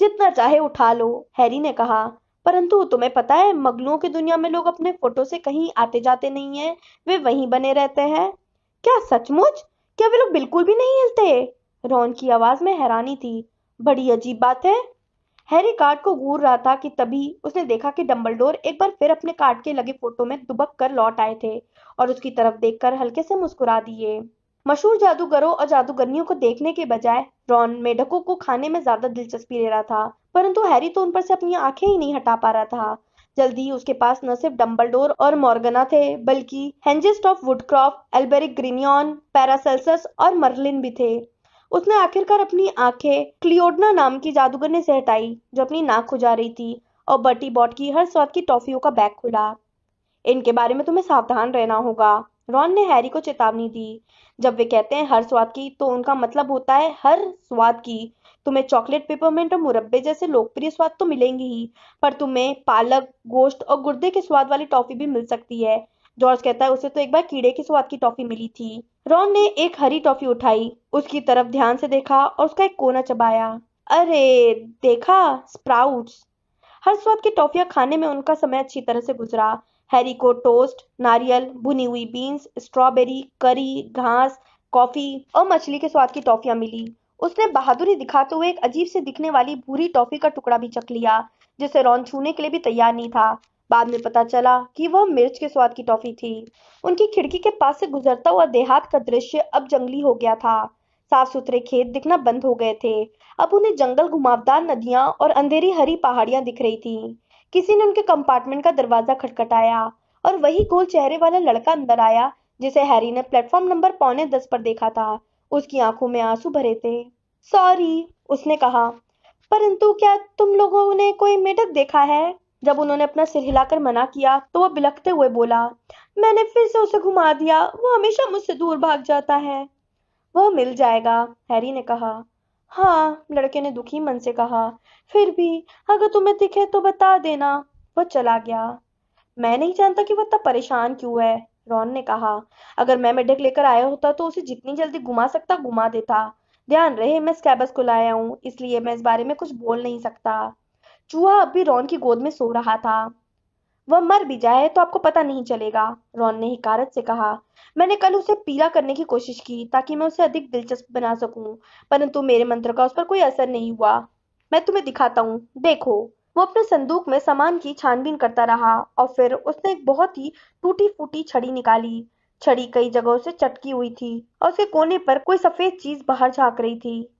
जितना चाहे उठा लो, हैरी ने कहा। परंतु तुम्हें पता है, मगलुओं की दुनिया में लोग अपने फ़ोटो से कहीं आते जाते नहीं हैं। वे वहीं बने रहते हैं। क्या सचमुच? क्या वे लोग बिल्कुल भी नहीं हिलते? रॉन की आवाज़ में हैरानी थी। बड़ी अजीब बात है। हैरी कार्ड को घूर रहा था कि तभी उसने देखा कि डंबलडोर एक बार फिर अपने कार्ड के लगे फ़ोटो में दुबक कर लौट आए थे और उसकी तरफ़ देखकर हल्के से मुस्कुरा दिए। मशहूर जादूगरों और जादूगरनियों को देखने के बजाय रॉन मेढकों को खाने में ज़्यादा दिलचस्पी ले रहा था, परंतु हैरी तो उन पर से अपनी आँखें ही नहीं हटा पा रहा था। जल्दी उसके पास न सिर्फ़ डम्बलडोर और मॉर्गना थे, बल्कि Hengist of Woodcroft Alberic Grunnion Paracelsus और मर्लिन भी थे। उसने आखिरकार अपनी आँखें क्लियोडना नाम की जादूगरने से हटाई जो अपनी नाक खुजा रही थी, और बटी बॉट की हर स्वाद की टॉफियों का बैग खुला। इनके बारे में तुम्हें सावधान रहना होगा। रॉन ने हैरी को चेतावनी दी। जब वे कहते हैं हर स्वाद की तो उनका मतलब होता है हर स्वाद की। तुम्हें चॉकलेट पेपरमेंट और मुरब्बे जैसे लोकप्रिय स्वाद तो मिलेंगे ही, पर तुम्हें पालक, गोश्त और गुर्दे के स्वाद वाली टॉफी भी मिल सकती है। जॉर्ज कहता है, उसे तो एक बार कीड़े के स्वाद की टॉफी मिली थी। रॉन ने एक हरी टॉफी उठाई, उसकी तरफ़ ध्यान से देखा और उसका एक कोना चबाया। अरे, देखा? स्प्राउट्स हर स्वाद की टॉफियाँ खाने में उनका समय अच्छी तरह से गुजरा। हैरी को टोस्ट नारियल, भुनी हुई बीन्स स्ट्रॉबेरी करी घास कॉफ़ी और मछली के स्वाद की टॉफियाँ मिली। उसने बहादुरी दिखाते हुए एक अजीब से दिखने वाली भूरी टॉफी का टुकड़ा भी चख लिया, जिसे रॉन छूने के लिए भी तैयार नहीं था। बाद में पता चला कि वह मिर्च के स्वाद की टॉफी थी। उनकी खिड़की के पास से गुजरता हुआ देहात का दृश्य अब जंगली हो गया था। साफ़ सुथरे खेत दिखना बंद हो गए थे। अब उन्हें जंगल घुमावदार नदियाँ और अंधेरी हरी पहाड़ियाँ दिख रही थी। किसी ने उनके कंपार्टमेंट का दरवाज़ा खटखटाया और वही गोल चेहरे वाला लड़का अंदर आया, जिसे हैरी ने प्लेटफॉर्म नंबर पौने दस पर देखा था। उसकी आँखों में आँसू भरे थे। सॉरी उसने कहा। परंतु क्या तुम लोगों ने कोई मेढक देखा है? जब उन्होंने अपना सिर हिलाकर मना किया तो वह बिलखते हुए बोला, मैंने फिर से उसे घुमा दिया। वो हमेशा मुझसे दूर भाग जाता है। वह मिल जाएगा, हैरी ने कहा। हाँ लड़के ने दुखी मन से कहा। फिर भी, अगर तुम्हें दिखे तो बता देना। वह चला गया। मैं नहीं जानता कि वह इतना परेशान क्यों है, रॉन ने कहा। अगर मैं मेढक लेकर आया होता तो उसे जितनी जल्दी घुमा सकता, घुमा देता। ध्यान रहे, मैं स्कैबस को लाया हूँ, इसलिए मैं इस बारे में कुछ बोल नहीं सकता। चूहा अब भी रॉन की गोद में सो रहा था। वह मर भी जाए तो आपको पता नहीं चलेगा, रॉन ने हिकारत से कहा। मैंने कल उसे पीला करने की कोशिश की ताकि मैं उसे अधिक दिलचस्प बना सकूँ, परंतु मेरे मंत्र का उस पर कोई असर नहीं हुआ। मैं तुम्हें दिखाता हूँ, देखो। वो अपने संदूक में सामान की छानबीन करता रहा और फिर उसने एक बहुत ही टूटी फूटी छड़ी निकाली। छड़ी कई जगहों से चटकी हुई थी और उसके कोने पर कोई सफ़ेद चीज़ बाहर झाँक रही थी।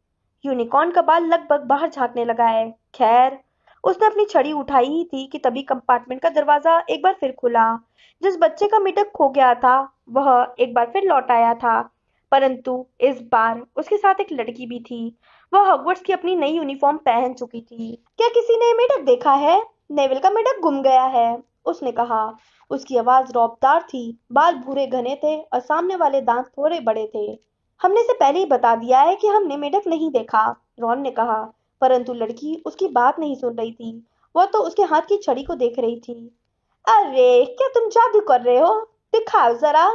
यूनिकॉर्न का बाल लगभग बाहर झांकने लगा है। खैर, उसने अपनी छड़ी उठाई ही थी कि तभी कंपार्टमेंट का दरवाज़ा एक बार फिर खुला। जिस बच्चे का मिटक खो गया था, वह एक बार फिर लौट आया था। परंतु इस बार उसके साथ एक लड़की भी थी। वह हॉगवर्ट्स की अपनी नई यूनिफॉर्म पहन चुकी थी। क्या किसी ने मेढक देखा है? नेविल का मेढक गुम गया है, उसने कहा। उसकी आवाज़ रौबदार थी। बाल भूरे घने थे और सामने वाले दांत थोड़े बड़े थे। हमने से पहले ही बता दिया है कि हमने मेढक नहीं देखा रॉन ने कहा। परंतु लड़की उसकी बात नहीं सुन रही थी। वह तो उसके हाथ की छड़ी को देख रही थी। अरे क्या तुम जादू कर रहे हो? दिखाओ जरा।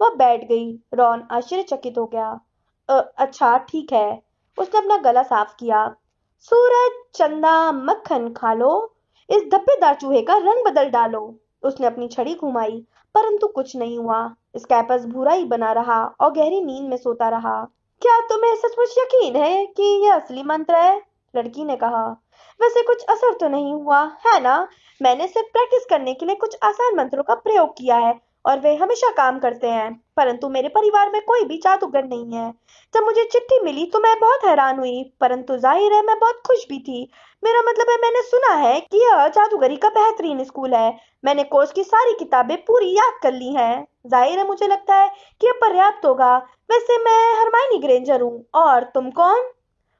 वह बैठ गई। रॉन आश्चर्यचकित हो गया। अ, अच्छा ठीक है। उसने अपना गला साफ़ किया। सूरज चंदा मक्खन खा लो। इस धब्बेदार चूहे का रंग बदल डालो। उसने अपनी छड़ी घुमाई, परंतु कुछ नहीं हुआ। स्कैपस भूरा ही बना रहा और गहरी नींद में सोता रहा। क्या तुम्हें सचमुच यकीन है कि यह असली मंत्र है? लड़की ने कहा। वैसे कुछ असर तो नहीं हुआ, है ना? मैंने सिर्फ़ प्रैक्टिस करने के लिए कुछ आसान मंत्रों का प्रयोग किया है। और वे हमेशा काम करते हैं। परंतु मेरे परिवार में कोई भी जादूगर नहीं है। जब मुझे चिट्ठी मिली तो मैं बहुत हैरान हुई, परंतु ज़ाहिर है मैं बहुत खुश भी थी। मेरा मतलब है मैंने सुना है कि यह जादूगरी का बेहतरीन स्कूल है। मैंने कोर्स की सारी किताबें पूरी याद कर ली हैं। ज़ाहिर है मुझे लगता है कि यह पर्याप्त होगा। वैसे मैं हरमाइनी ग्रेंजर हूँ, और तुम कौन?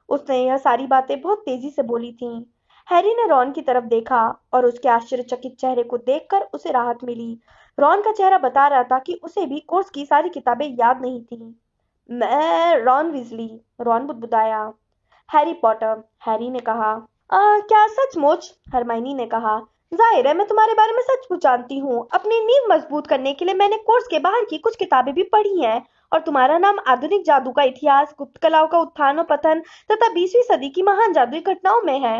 उसने यह सारी बातें बहुत तेज़ी से बोली थी। हैरी ने रॉन की तरफ़ देखा, और उसके आश्चर्यचकित चेहरे को देखकर उसे राहत मिली। रॉन का चेहरा बता रहा था कि उसे भी कोर्स की सारी किताबें याद नहीं थी। मैं रॉन विजली रॉन बुदबुदाया। हैरी पॉटर हैरी ने कहा आ, क्या सचमुच? हरमाइनी ने कहा ज़ाहिर है मैं तुम्हारे बारे में सच जानती हूँ। अपनी नींव मज़बूत करने के लिए मैंने कोर्स के बाहर की कुछ किताबें भी पढ़ी हैं और तुम्हारा नाम आधुनिक जादू का इतिहास गुप्त कलाओं का उत्थान और पतन तथा बीसवीं सदी की महान जादुई घटनाओं में है।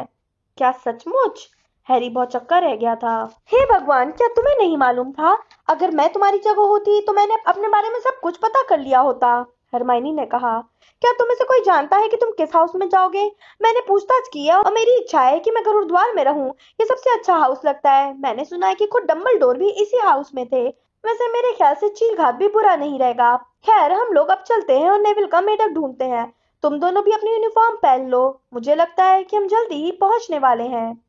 क्या सचमुच? हैरी बहुत चक्कर रह गया था। हे भगवान, क्या तुम्हें नहीं मालूम था? अगर मैं तुम्हारी जगह होती तो मैंने अपने बारे में सब कुछ पता कर लिया होता। हरमाइनी ने कहा, क्या तुम्हें से कोई जानता है कि तुम किस हाउस में जाओगे? मैंने पूछताछ की है और मेरी इच्छा है कि मैं गरुद्वार में रहूँ। ये सबसे अच्छा हाउस लगता है। मैंने सुना है कि खुद डम्बल डोर भी इसी हाउस में थे। वैसे मेरे ख्याल से चील घात भी बुरा नहीं रहेगा। खैर, हम लोग अब चलते हैं और नेविल का मेढक ढूंढते हैं। तुम दोनों भी अपनी यूनिफॉर्म पहन लो। मुझे लगता है कि हम जल्दी ही पहुँचने वाले हैं।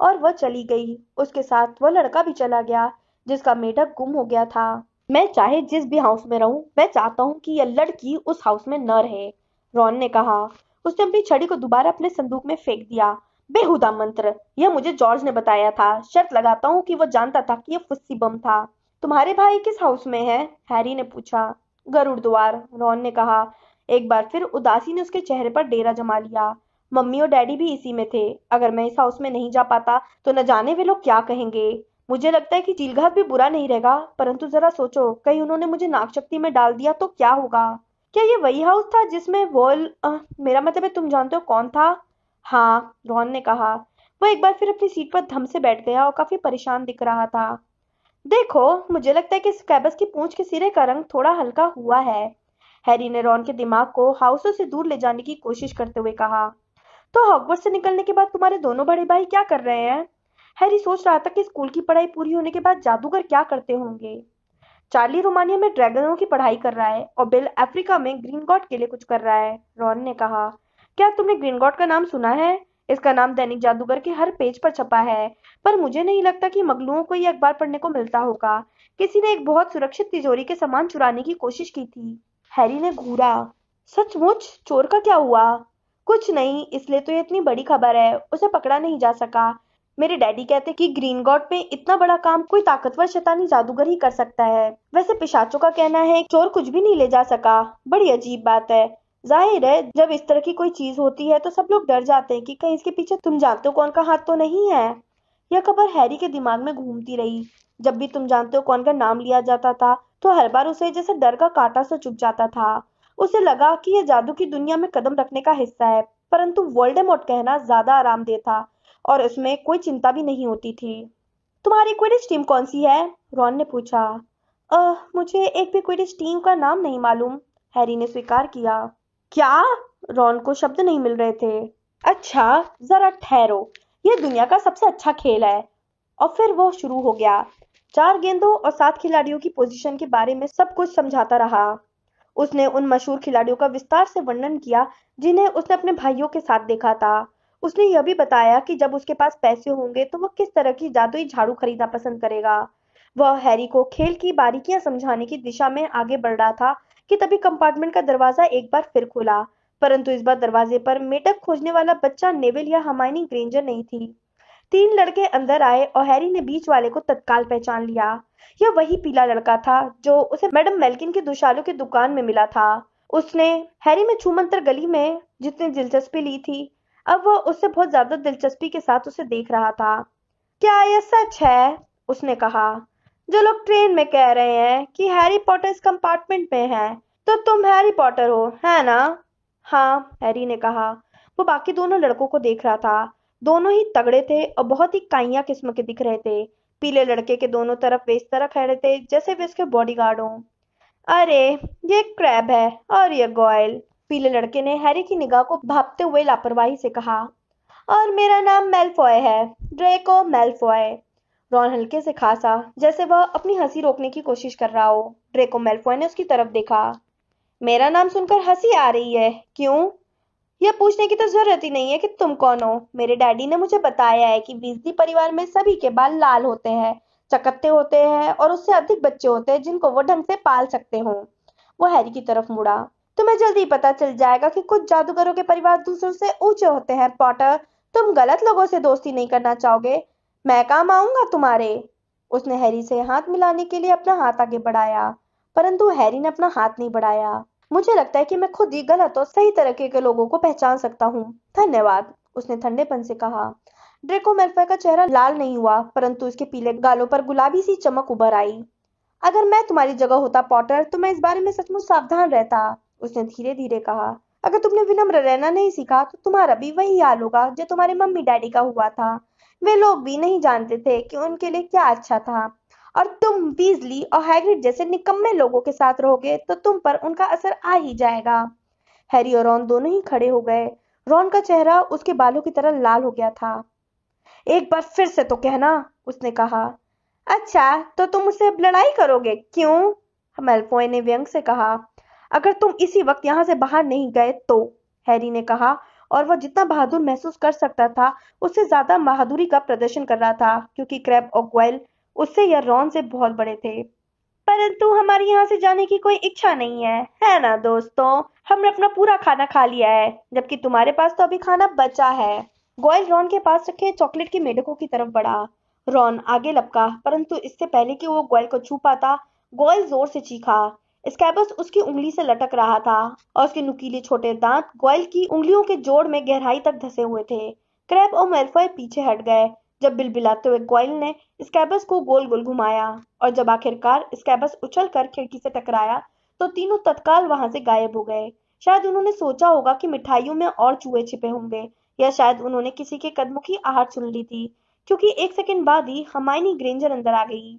और वह चली गई। उसके साथ वह लड़का भी चला गया, जिसका मेढक गुम हो गया था। मैं चाहे जिस भी हाउस में रहूँ, मैं चाहता हूँ कि यह लड़की उस हाउस में न रहे। रॉन ने कहा, उसने अपनी छड़ी को दोबारा अपने संदूक में फेंक दिया। बेहुदा मंत्र, यह मुझे जॉर्ज ने बताया था। शर्त लगाता हूँ कि वह जानता था कि यह फुस्सी बम था। तुम्हारे भाई किस हाउस में है? हैरी ने पूछा। गरुड़ द्वार, रॉन ने कहा। एक बार फिर उदासी ने उसके चेहरे पर डेरा जमा लिया। मम्मी और डैडी भी इसी में थे। अगर मैं इस हाउस में नहीं जा पाता तो न जाने वे लोग क्या कहेंगे। मुझे लगता है कि चीलघात भी बुरा नहीं रहेगा, परंतु जरा सोचो, कहीं उन्होंने मुझे नाक शक्ति में डाल दिया तो क्या होगा? क्या ये वही हाउस था जिसमें वॉल मेरा मतलब है तुम जानते हो कौन था? हाँ रॉन ने कहा। वह एक बार फिर अपनी सीट पर धम से बैठ गया और काफ़ी परेशान दिख रहा था। देखो, मुझे लगता है कि स्कैबस की पूंछ के सिरे का रंग थोड़ा हल्का हुआ है। हैरी ने रॉन के दिमाग को हाउसों से दूर ले जाने की कोशिश करते हुए कहा। तो हॉगवर्ड से निकलने के बाद तुम्हारे दोनों बड़े भाई क्या कर रहे हैं? हैरी सोच रहा था कि स्कूल की पढ़ाई पूरी होने के बाद जादूगर क्या करते होंगे। चार्ली रोमानिया में ड्रैगनों की पढ़ाई कर रहा है और बिल अफ्रीका में ग्रीन गॉड के लिए कुछ कर रहा है, रॉन ने कहा। क्या तुमने ग्रीन गॉड का नाम सुना है? इसका नाम दैनिक जादूगर के हर पेज पर छपा है, पर मुझे नहीं लगता कि मगलुओं को यह अखबार पढ़ने को मिलता होगा। किसी ने एक बहुत सुरक्षित तिजोरी के सामान चुराने की कोशिश की थी। हैरी ने घूरा। सचमुच? चोर का क्या हुआ? कुछ नहीं, इसलिए तो ये इतनी बड़ी खबर है, उसे पकड़ा नहीं जा सका। मेरे डैडी कहते कि ग्रीन गॉड में इतना बड़ा काम कोई ताकतवर शैतानी जादूगर ही कर सकता है। वैसे पिशाचों का कहना है, चोर कुछ भी नहीं ले जा सका। बड़ी अजीब बात है। ज़ाहिर है, जब इस तरह की कोई चीज़ होती है तो सब लोग डर जाते हैं कि कहीं इसके पीछे तुम जानते हो कौन का हाथ तो नहीं है। यह खबर हैरी के दिमाग में घूमती रही। जब भी तुम जानते हो कौन का नाम लिया जाता था तो हर बार उसे जैसे डर का कांटा सा चुप जाता था। उसे लगा कि यह जादू की दुनिया में कदम रखने का हिस्सा है, परंतु वोल्डेमॉर्ट कहना ज़्यादा आरामदेह था और उसमें कोई चिंता भी नहीं होती थी। तुम्हारी क्विडिच टीम कौन सी है? रॉन ने पूछा। अह, मुझे एक भी क्विडिच टीम का नाम नहीं मालूम हैरी ने स्वीकार किया। क्या? रॉन को शब्द नहीं मिल रहे थे। अच्छा जरा ठहरो, यह दुनिया का सबसे अच्छा खेल है। और फिर वो शुरू हो गया। चार गेंदों और सात खिलाड़ियों की पोजीशन के बारे में सब कुछ समझाता रहा। उसने उन मशहूर खिलाड़ियों का विस्तार से वर्णन किया, जिन्हें उसने अपने भाइयों के साथ देखा था। उसने यह भी बताया कि जब उसके पास पैसे होंगे तो वह किस तरह की जादुई झाड़ू खरीदना पसंद करेगा। वह हैरी को खेल की बारीकियाँ समझाने की दिशा में आगे बढ़ रहा था कि तभी कंपार्टमेंट का दरवाज़ा एक बार फिर खुला, परंतु इस बार दरवाजे पर मेटक खोजने वाला बच्चा नेविल या हमाइनी ग्रेंजर नहीं थी। तीन लड़के अंदर आए और हैरी ने बीच वाले को तत्काल पहचान लिया। यह वही पीला लड़का था जो उसे मैडम मेलकिन के दुशालों की दुकान में मिला था। उसने हैरी में छूमंतर गली में जितनी दिलचस्पी ली थी, अब वह उससे बहुत ज़्यादा दिलचस्पी के साथ उसे देख रहा था। क्या यह सच है? उसने कहा। जो लोग ट्रेन में कह रहे हैं कि हैरी पॉटर इस कंपार्टमेंट में है तो तुम हैरी पॉटर हो, है ना? हाँ हैरी ने कहा। वो बाकी दोनों लड़कों को देख रहा था। दोनों ही तगड़े थे और बहुत ही काइया किस्म के दिख रहे थे। पीले लड़के के दोनों तरफ़ वे इस तरह खड़े थे, जैसे वे उसके बॉडीगार्ड हों। अरे, ये क्रैब है और ये गोयल पीले लड़के ने हैरी की निगाह को भापते हुए लापरवाही से कहा, और मेरा नाम मेलफॉय है ड्रेको मेलफॉय रॉन हल्के से खासा, जैसे वह अपनी हँसी रोकने की कोशिश कर रहा हो। ड्रेको मेलफॉय ने उसकी तरफ़ देखा। मेरा नाम सुनकर हँसी आ रही है, क्यों? यह पूछने की तो ज़रूरत ही नहीं है कि तुम कौन हो। मेरे डैडी ने मुझे बताया है कि वीजली परिवार में सभी के बाल लाल होते हैं, चकत्ते होते हैं और उससे अधिक बच्चे होते हैं जिनको वो ढंग से पाल सकते हो। वो हैरी की तरफ़ मुड़ा। तुम्हें जल्दी पता चल जाएगा कि कुछ जादूगरों के परिवार दूसरों से ऊँचे होते हैं, पॉटर। तुम गलत लोगों से दोस्ती नहीं करना चाहोगे। मैं काम आऊँगा तुम्हारे। उसने हैरी से हाथ मिलाने के लिए अपना हाथ आगे बढ़ाया, परंतु हैरी ने अपना हाथ नहीं बढ़ाया। मुझे लगता है कि मैं खुद ही गलत और सही तरीके के लोगों को पहचान सकता हूँ। धन्यवाद, उसने ठंडेपन से कहा। ड्रेको मेल्फॉय का चेहरा लाल नहीं हुआ, परंतु उसके पीले गालों पर गुलाबी सी चमक उभर आई। अगर मैं तुम्हारी जगह होता, पॉटर तो मैं इस बारे में सचमुच सावधान रहता, उसने धीरे धीरे कहा। अगर तुमने विनम्र रहना नहीं सीखा तो तुम्हारा भी वही हाल होगा, जो तुम्हारे मम्मी डैडी का हुआ था। वे लोग भी नहीं जानते थे कि उनके लिए क्या अच्छा था। और तुम बीजली और हैग्रिड जैसे निकम्मे लोगों के साथ रहोगे तो तुम पर उनका असर आ ही जाएगा। हैरी और रॉन दोनों ही खड़े हो गए। रॉन का चेहरा उसके बालों की तरह लाल हो गया था। एक बार फिर से तो कहना, उसने कहा। अच्छा तो तुम उससे अब लड़ाई करोगे? क्यों? मेल्फॉय ने व्यंग से कहा। अगर तुम इसी वक्त यहाँ से बाहर नहीं गए तो हैरी ने कहा, और वह जितना बहादुर महसूस कर सकता था, उससे ज़्यादा बहादुरी का प्रदर्शन कर रहा था, क्योंकि क्रैब और ग्वेल उससे या रॉन से बहुत बड़े थे। परंतु हमारे यहाँ से जाने की कोई इच्छा नहीं है। है ना, दोस्तों? हमने अपना पूरा खाना खा लिया है, जबकि तुम्हारे पास तो अभी खाना बचा है। गोयल रॉन के पास रखे चॉकलेट के मेढकों की तरफ़ बढ़ा। रॉन आगे लपका, परंतु इससे पहले कि वो गोयल को छू पाता, गोयल ज़ोर से चीखा। स्कैबस उसकी उंगली से लटक रहा था और उसके नुकीले छोटे दांत गोयल की उंगलियों के जोड़ में गहराई तक धसे हुए थे। क्रैब और मेलफॉय पीछे हट गए। जब बिलबिलाते हुए गोयल ने स्कैबस को गोल गोल घुमाया और जब आखिरकार स्कैबस उछल कर खिड़की से टकराया तो तीनों तत्काल वहाँ से गायब हो गए। शायद उन्होंने सोचा होगा कि मिठाइयों में और चूहे छिपे होंगे, या शायद उन्होंने किसी के कदमों की आहट सुन ली थी, क्योंकि एक सेकंड बाद ही हमायनी ग्रेंजर अंदर आ गई।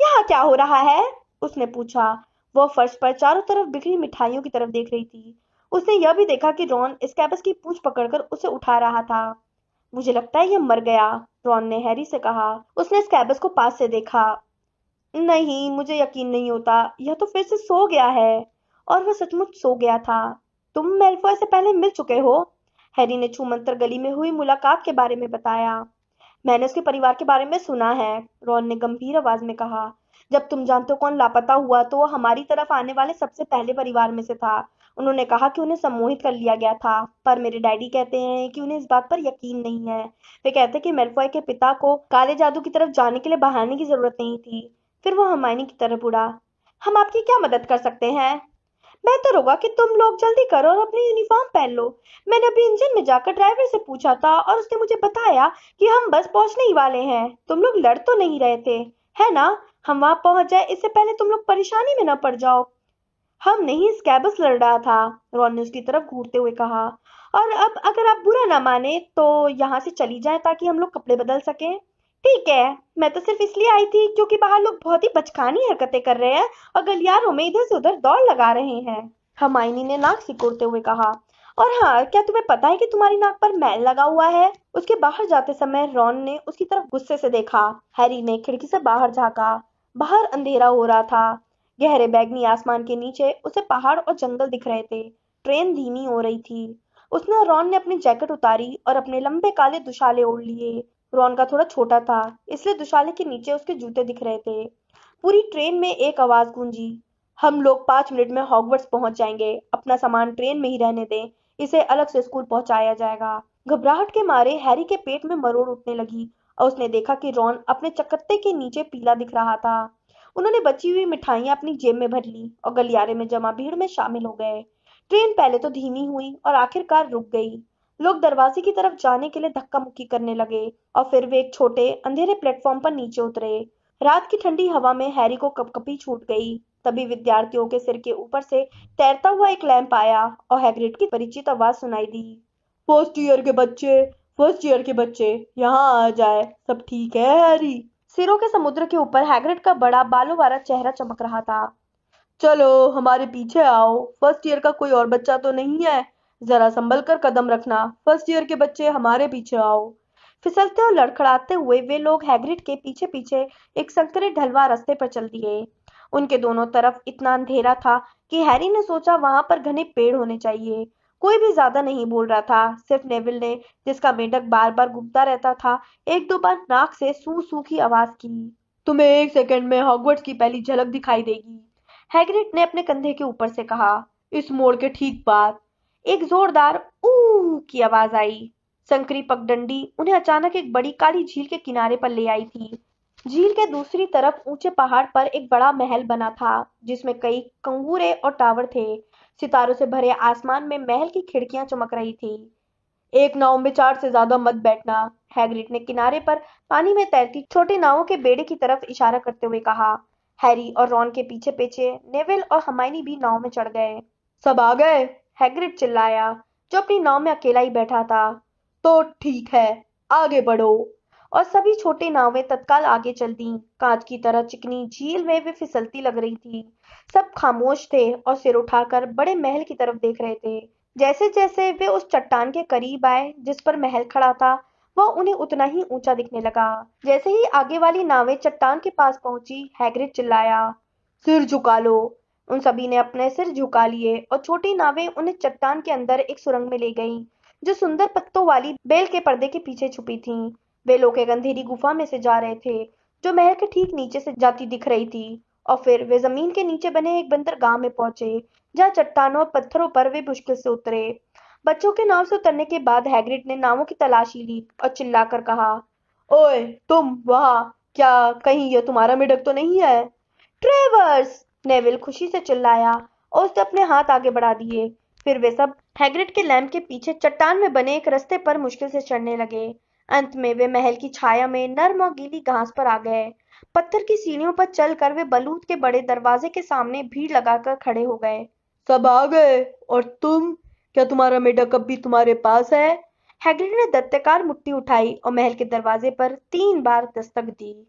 यहाँ क्या हो रहा है? उसने पूछा। वह फर्श पर चारों तरफ़ बिखरी मिठाइयों की तरफ़ देख रही थी। उसने यह भी देखा कि रॉन स्कैबस की पूंछ पकड़कर उसे उठा रहा था। मुझे लगता है यह मर गया, रॉन ने हैरी से कहा। उसने स्कैबस को पास से देखा। नहीं, मुझे यकीन नहीं होता, यह तो फिर से सो गया है। और वह सचमुच सो गया था। तुम मेल्फॉय से पहले मिल चुके हो? हैरी ने छूमंतर गली में हुई मुलाकात के बारे में बताया। मैंने उसके परिवार के बारे में सुना है, रॉन ने गंभीर आवाज़ में कहा। जब तुम जानते हो कौन लापता हुआ तो वो हमारी तरफ़ आने वाले सबसे पहले परिवार में से था। उन्होंने कहा कि उन्हें सम्मोहित कर लिया गया था, पर मेरे डैडी कहते हैं कि उन्हें इस बात पर यकीन नहीं है। वे कहते हैं कि मेलफॉय के पिता को काले जादू की तरफ़ जाने के लिए बहाने की ज़रूरत नहीं थी। फिर वो हमायनी की तरफ़ उड़ा। हम आपकी क्या मदद कर सकते हैं? बेहतर होगा कि तुम लोग जल्दी करो और अपनी यूनिफॉर्म पहन लो। मैंने अभी इंजन में जाकर ड्राइवर से पूछा था और उसने मुझे बताया कि हम बस पहुँचने ही वाले हैं। तुम लोग लड़ तो नहीं रहे थे, है ना? हम वहाँ पहुँच जाए, इससे पहले तुम लोग परेशानी में न पड़ जाओ। हम नहीं, स्कैबस लड़ रहा था, रॉन ने उसकी तरफ़ घूरते हुए कहा। और अब अगर आप बुरा ना माने तो यहाँ से चली जाए ताकि हम लोग कपड़े बदल सकें। ठीक है, मैं तो सिर्फ़ इसलिए आई थी क्योंकि बाहर लोग बहुत ही बचकानी हरकतें कर रहे हैं और गलियारों में इधर से उधर दौड़ लगा रहे हैं, हमायनी ने नाक सिकोड़ते हुए कहा। और हाँ क्या तुम्हें पता है कि तुम्हारी नाक पर मैल लगा हुआ है? उसके बाहर जाते समय रॉन ने उसकी तरफ़ गुस्से से देखा। हैरी ने खिड़की से बाहर झाका। बाहर अंधेरा हो रहा था। गहरे बैगनी आसमान के नीचे उसे पहाड़ और जंगल दिख रहे थे। ट्रेन धीमी हो रही थी। उसने रॉन ने अपनी जैकेट उतारी और अपने लंबे काले दुशाले ओढ़ लिए। रॉन का थोड़ा छोटा था, इसलिए दुशाले के नीचे उसके जूते दिख रहे थे। पूरी ट्रेन में एक आवाज़ गूंजी, हम लोग पाँच मिनट में हॉगवर्ट्स पहुँच जाएँगे। अपना सामान ट्रेन में ही रहने दें। इसे अलग से स्कूल पहुँचाया जाएगा। घबराहट के मारे हैरी के पेट में मरोड़ उठने लगी और उसने देखा कि रॉन अपने चकत्ते के नीचे पीला दिख रहा था। उन्होंने बची हुई मिठाइयाँ अपनी जेब में भर ली और गलियारे में जमा भीड़ में शामिल हो गए। ट्रेन पहले तो धीमी हुई और आखिरकार रुक गई। लोग दरवाजे की तरफ़ जाने के लिए धक्का मुक्की करने लगे और फिर वे एक छोटे, अंधेरे प्लेटफॉर्म पर नीचे उतरे। रात की ठंडी हवा में हैरी को कपकपी छूट गई। तभी विद्यार्थियों के सिर के ऊपर से तैरता हुआ एक लैंप आया और हैग्रिड की परिचित आवाज़ सुनाई दी। फ़र्स्ट ईयर के बच्चे, फ़र्स्ट ईयर के बच्चे, यहाँ आ जाए। सब ठीक है हैरी? सिरों के समुद्र के ऊपर हैग्रिड का बड़ा बालों वाला चेहरा चमक रहा था। चलो, हमारे पीछे आओ। फ़र्स्ट ईयर का कोई और बच्चा तो नहीं है। जरा संभल कर कदम रखना। फ़र्स्ट ईयर के बच्चे हमारे पीछे आओ। फिसलते और लड़खड़ाते हुए वे लोग हैग्रिड के पीछे पीछे एक संकरे ढलवा रास्ते पर चल दिए। उनके दोनों तरफ़ इतना अंधेरा था कि हैरी ने सोचा वहाँ पर घने पेड़ होने चाहिए। कोई भी ज़्यादा नहीं बोल रहा था, सिर्फ़ नेविल ने, जिसका मेंढक बार बार घूमता रहता था, एक दो बार नाक से सू सू की आवाज़ की, तुम्हें एक सेकंड में हॉगवर्ट्स की पहली झलक दिखाई देगी। हैग्रिड ने अपने कंधे के ऊपर से कहा, इस मोड़ के ठीक पार एक जोरदार ऊ की आवाज़ आई। संकरी पगडंडी उन्हें अचानक एक बड़ी काली झील के किनारे पर ले आई थी। झील के दूसरी तरफ़ ऊँचे पहाड़ पर एक बड़ा महल बना था, जिसमें कई कंगूरे और टावर थे। सितारों से भरे आसमान में महल की खिड़कियाँ चमक रही थी। एक नाव में चार से ज़्यादा मत बैठना हैग्रिड ने किनारे पर पानी में तैरती छोटी नावों के बेड़े की तरफ़ इशारा करते हुए कहा, हैरी और रॉन के पीछे पीछे नेविल और हमाइनी भी नाव में चढ़ गए। सब आ गए? हैग्रिड चिल्लाया, जो अपनी नाव में अकेला ही बैठा था। तो ठीक है, आगे बढ़ो। और सभी छोटी नावें तत्काल आगे चल दी। कांच की तरह चिकनी झील में वे फिसलती लग रही थी। सब खामोश थे और सिर उठाकर बड़े महल की तरफ़ देख रहे थे। जैसे जैसे वे उस चट्टान के करीब आए जिस पर महल खड़ा था वह उन्हें उतना ही ऊँचा दिखने लगा। जैसे ही आगे वाली नावें चट्टान के पास पहुँची हैग्रिड चिल्लाया सिर झुका लो। उन सभी ने अपने सिर झुका लिए और छोटी नावें उन्हें चट्टान के अंदर एक सुरंग में ले गईं, जो सुंदर पत्तों वाली बेल के पर्दे के पीछे छुपी थीं। वे लोग एक अंधेरी गुफा में से जा रहे थे, जो महल के ठीक नीचे से जाती दिख रही थी, और फिर वे ज़मीन के नीचे बने एक बंदर गाँव में पहुँचे, जहाँ चट्टानों और पत्थरों पर वे मुश्किल से उतरे। बच्चों के नाव से उतरने के बाद हैग्रिड ने नावों की तलाशी ली और चिल्लाकर कहा, ओए, तुम वहाँ? क्या कहीं यह तुम्हारा मिडक तो नहीं है? ट्रेवर्स नेविल खुशी से चिल्लाया और उसने अपने हाथ आगे बढ़ा दिए। फिर वे सब हैग्रिड के लैम्प के पीछे चट्टान में बने एक रस्ते पर मुश्किल से चढ़ने लगे। अंत में वे महल की छाया में नर्म और गीली घास पर आ गए। पत्थर की सीढ़ियों पर चलकर वे बलूत के बड़े दरवाजे के सामने भीड़ लगाकर खड़े हो गए। सब आ गए और तुम? क्या तुम्हारा मेढक अब भी तुम्हारे पास है? हैग्रिड ने दत्तकार मुट्ठी उठाई और महल के दरवाजे पर तीन बार दस्तक दी।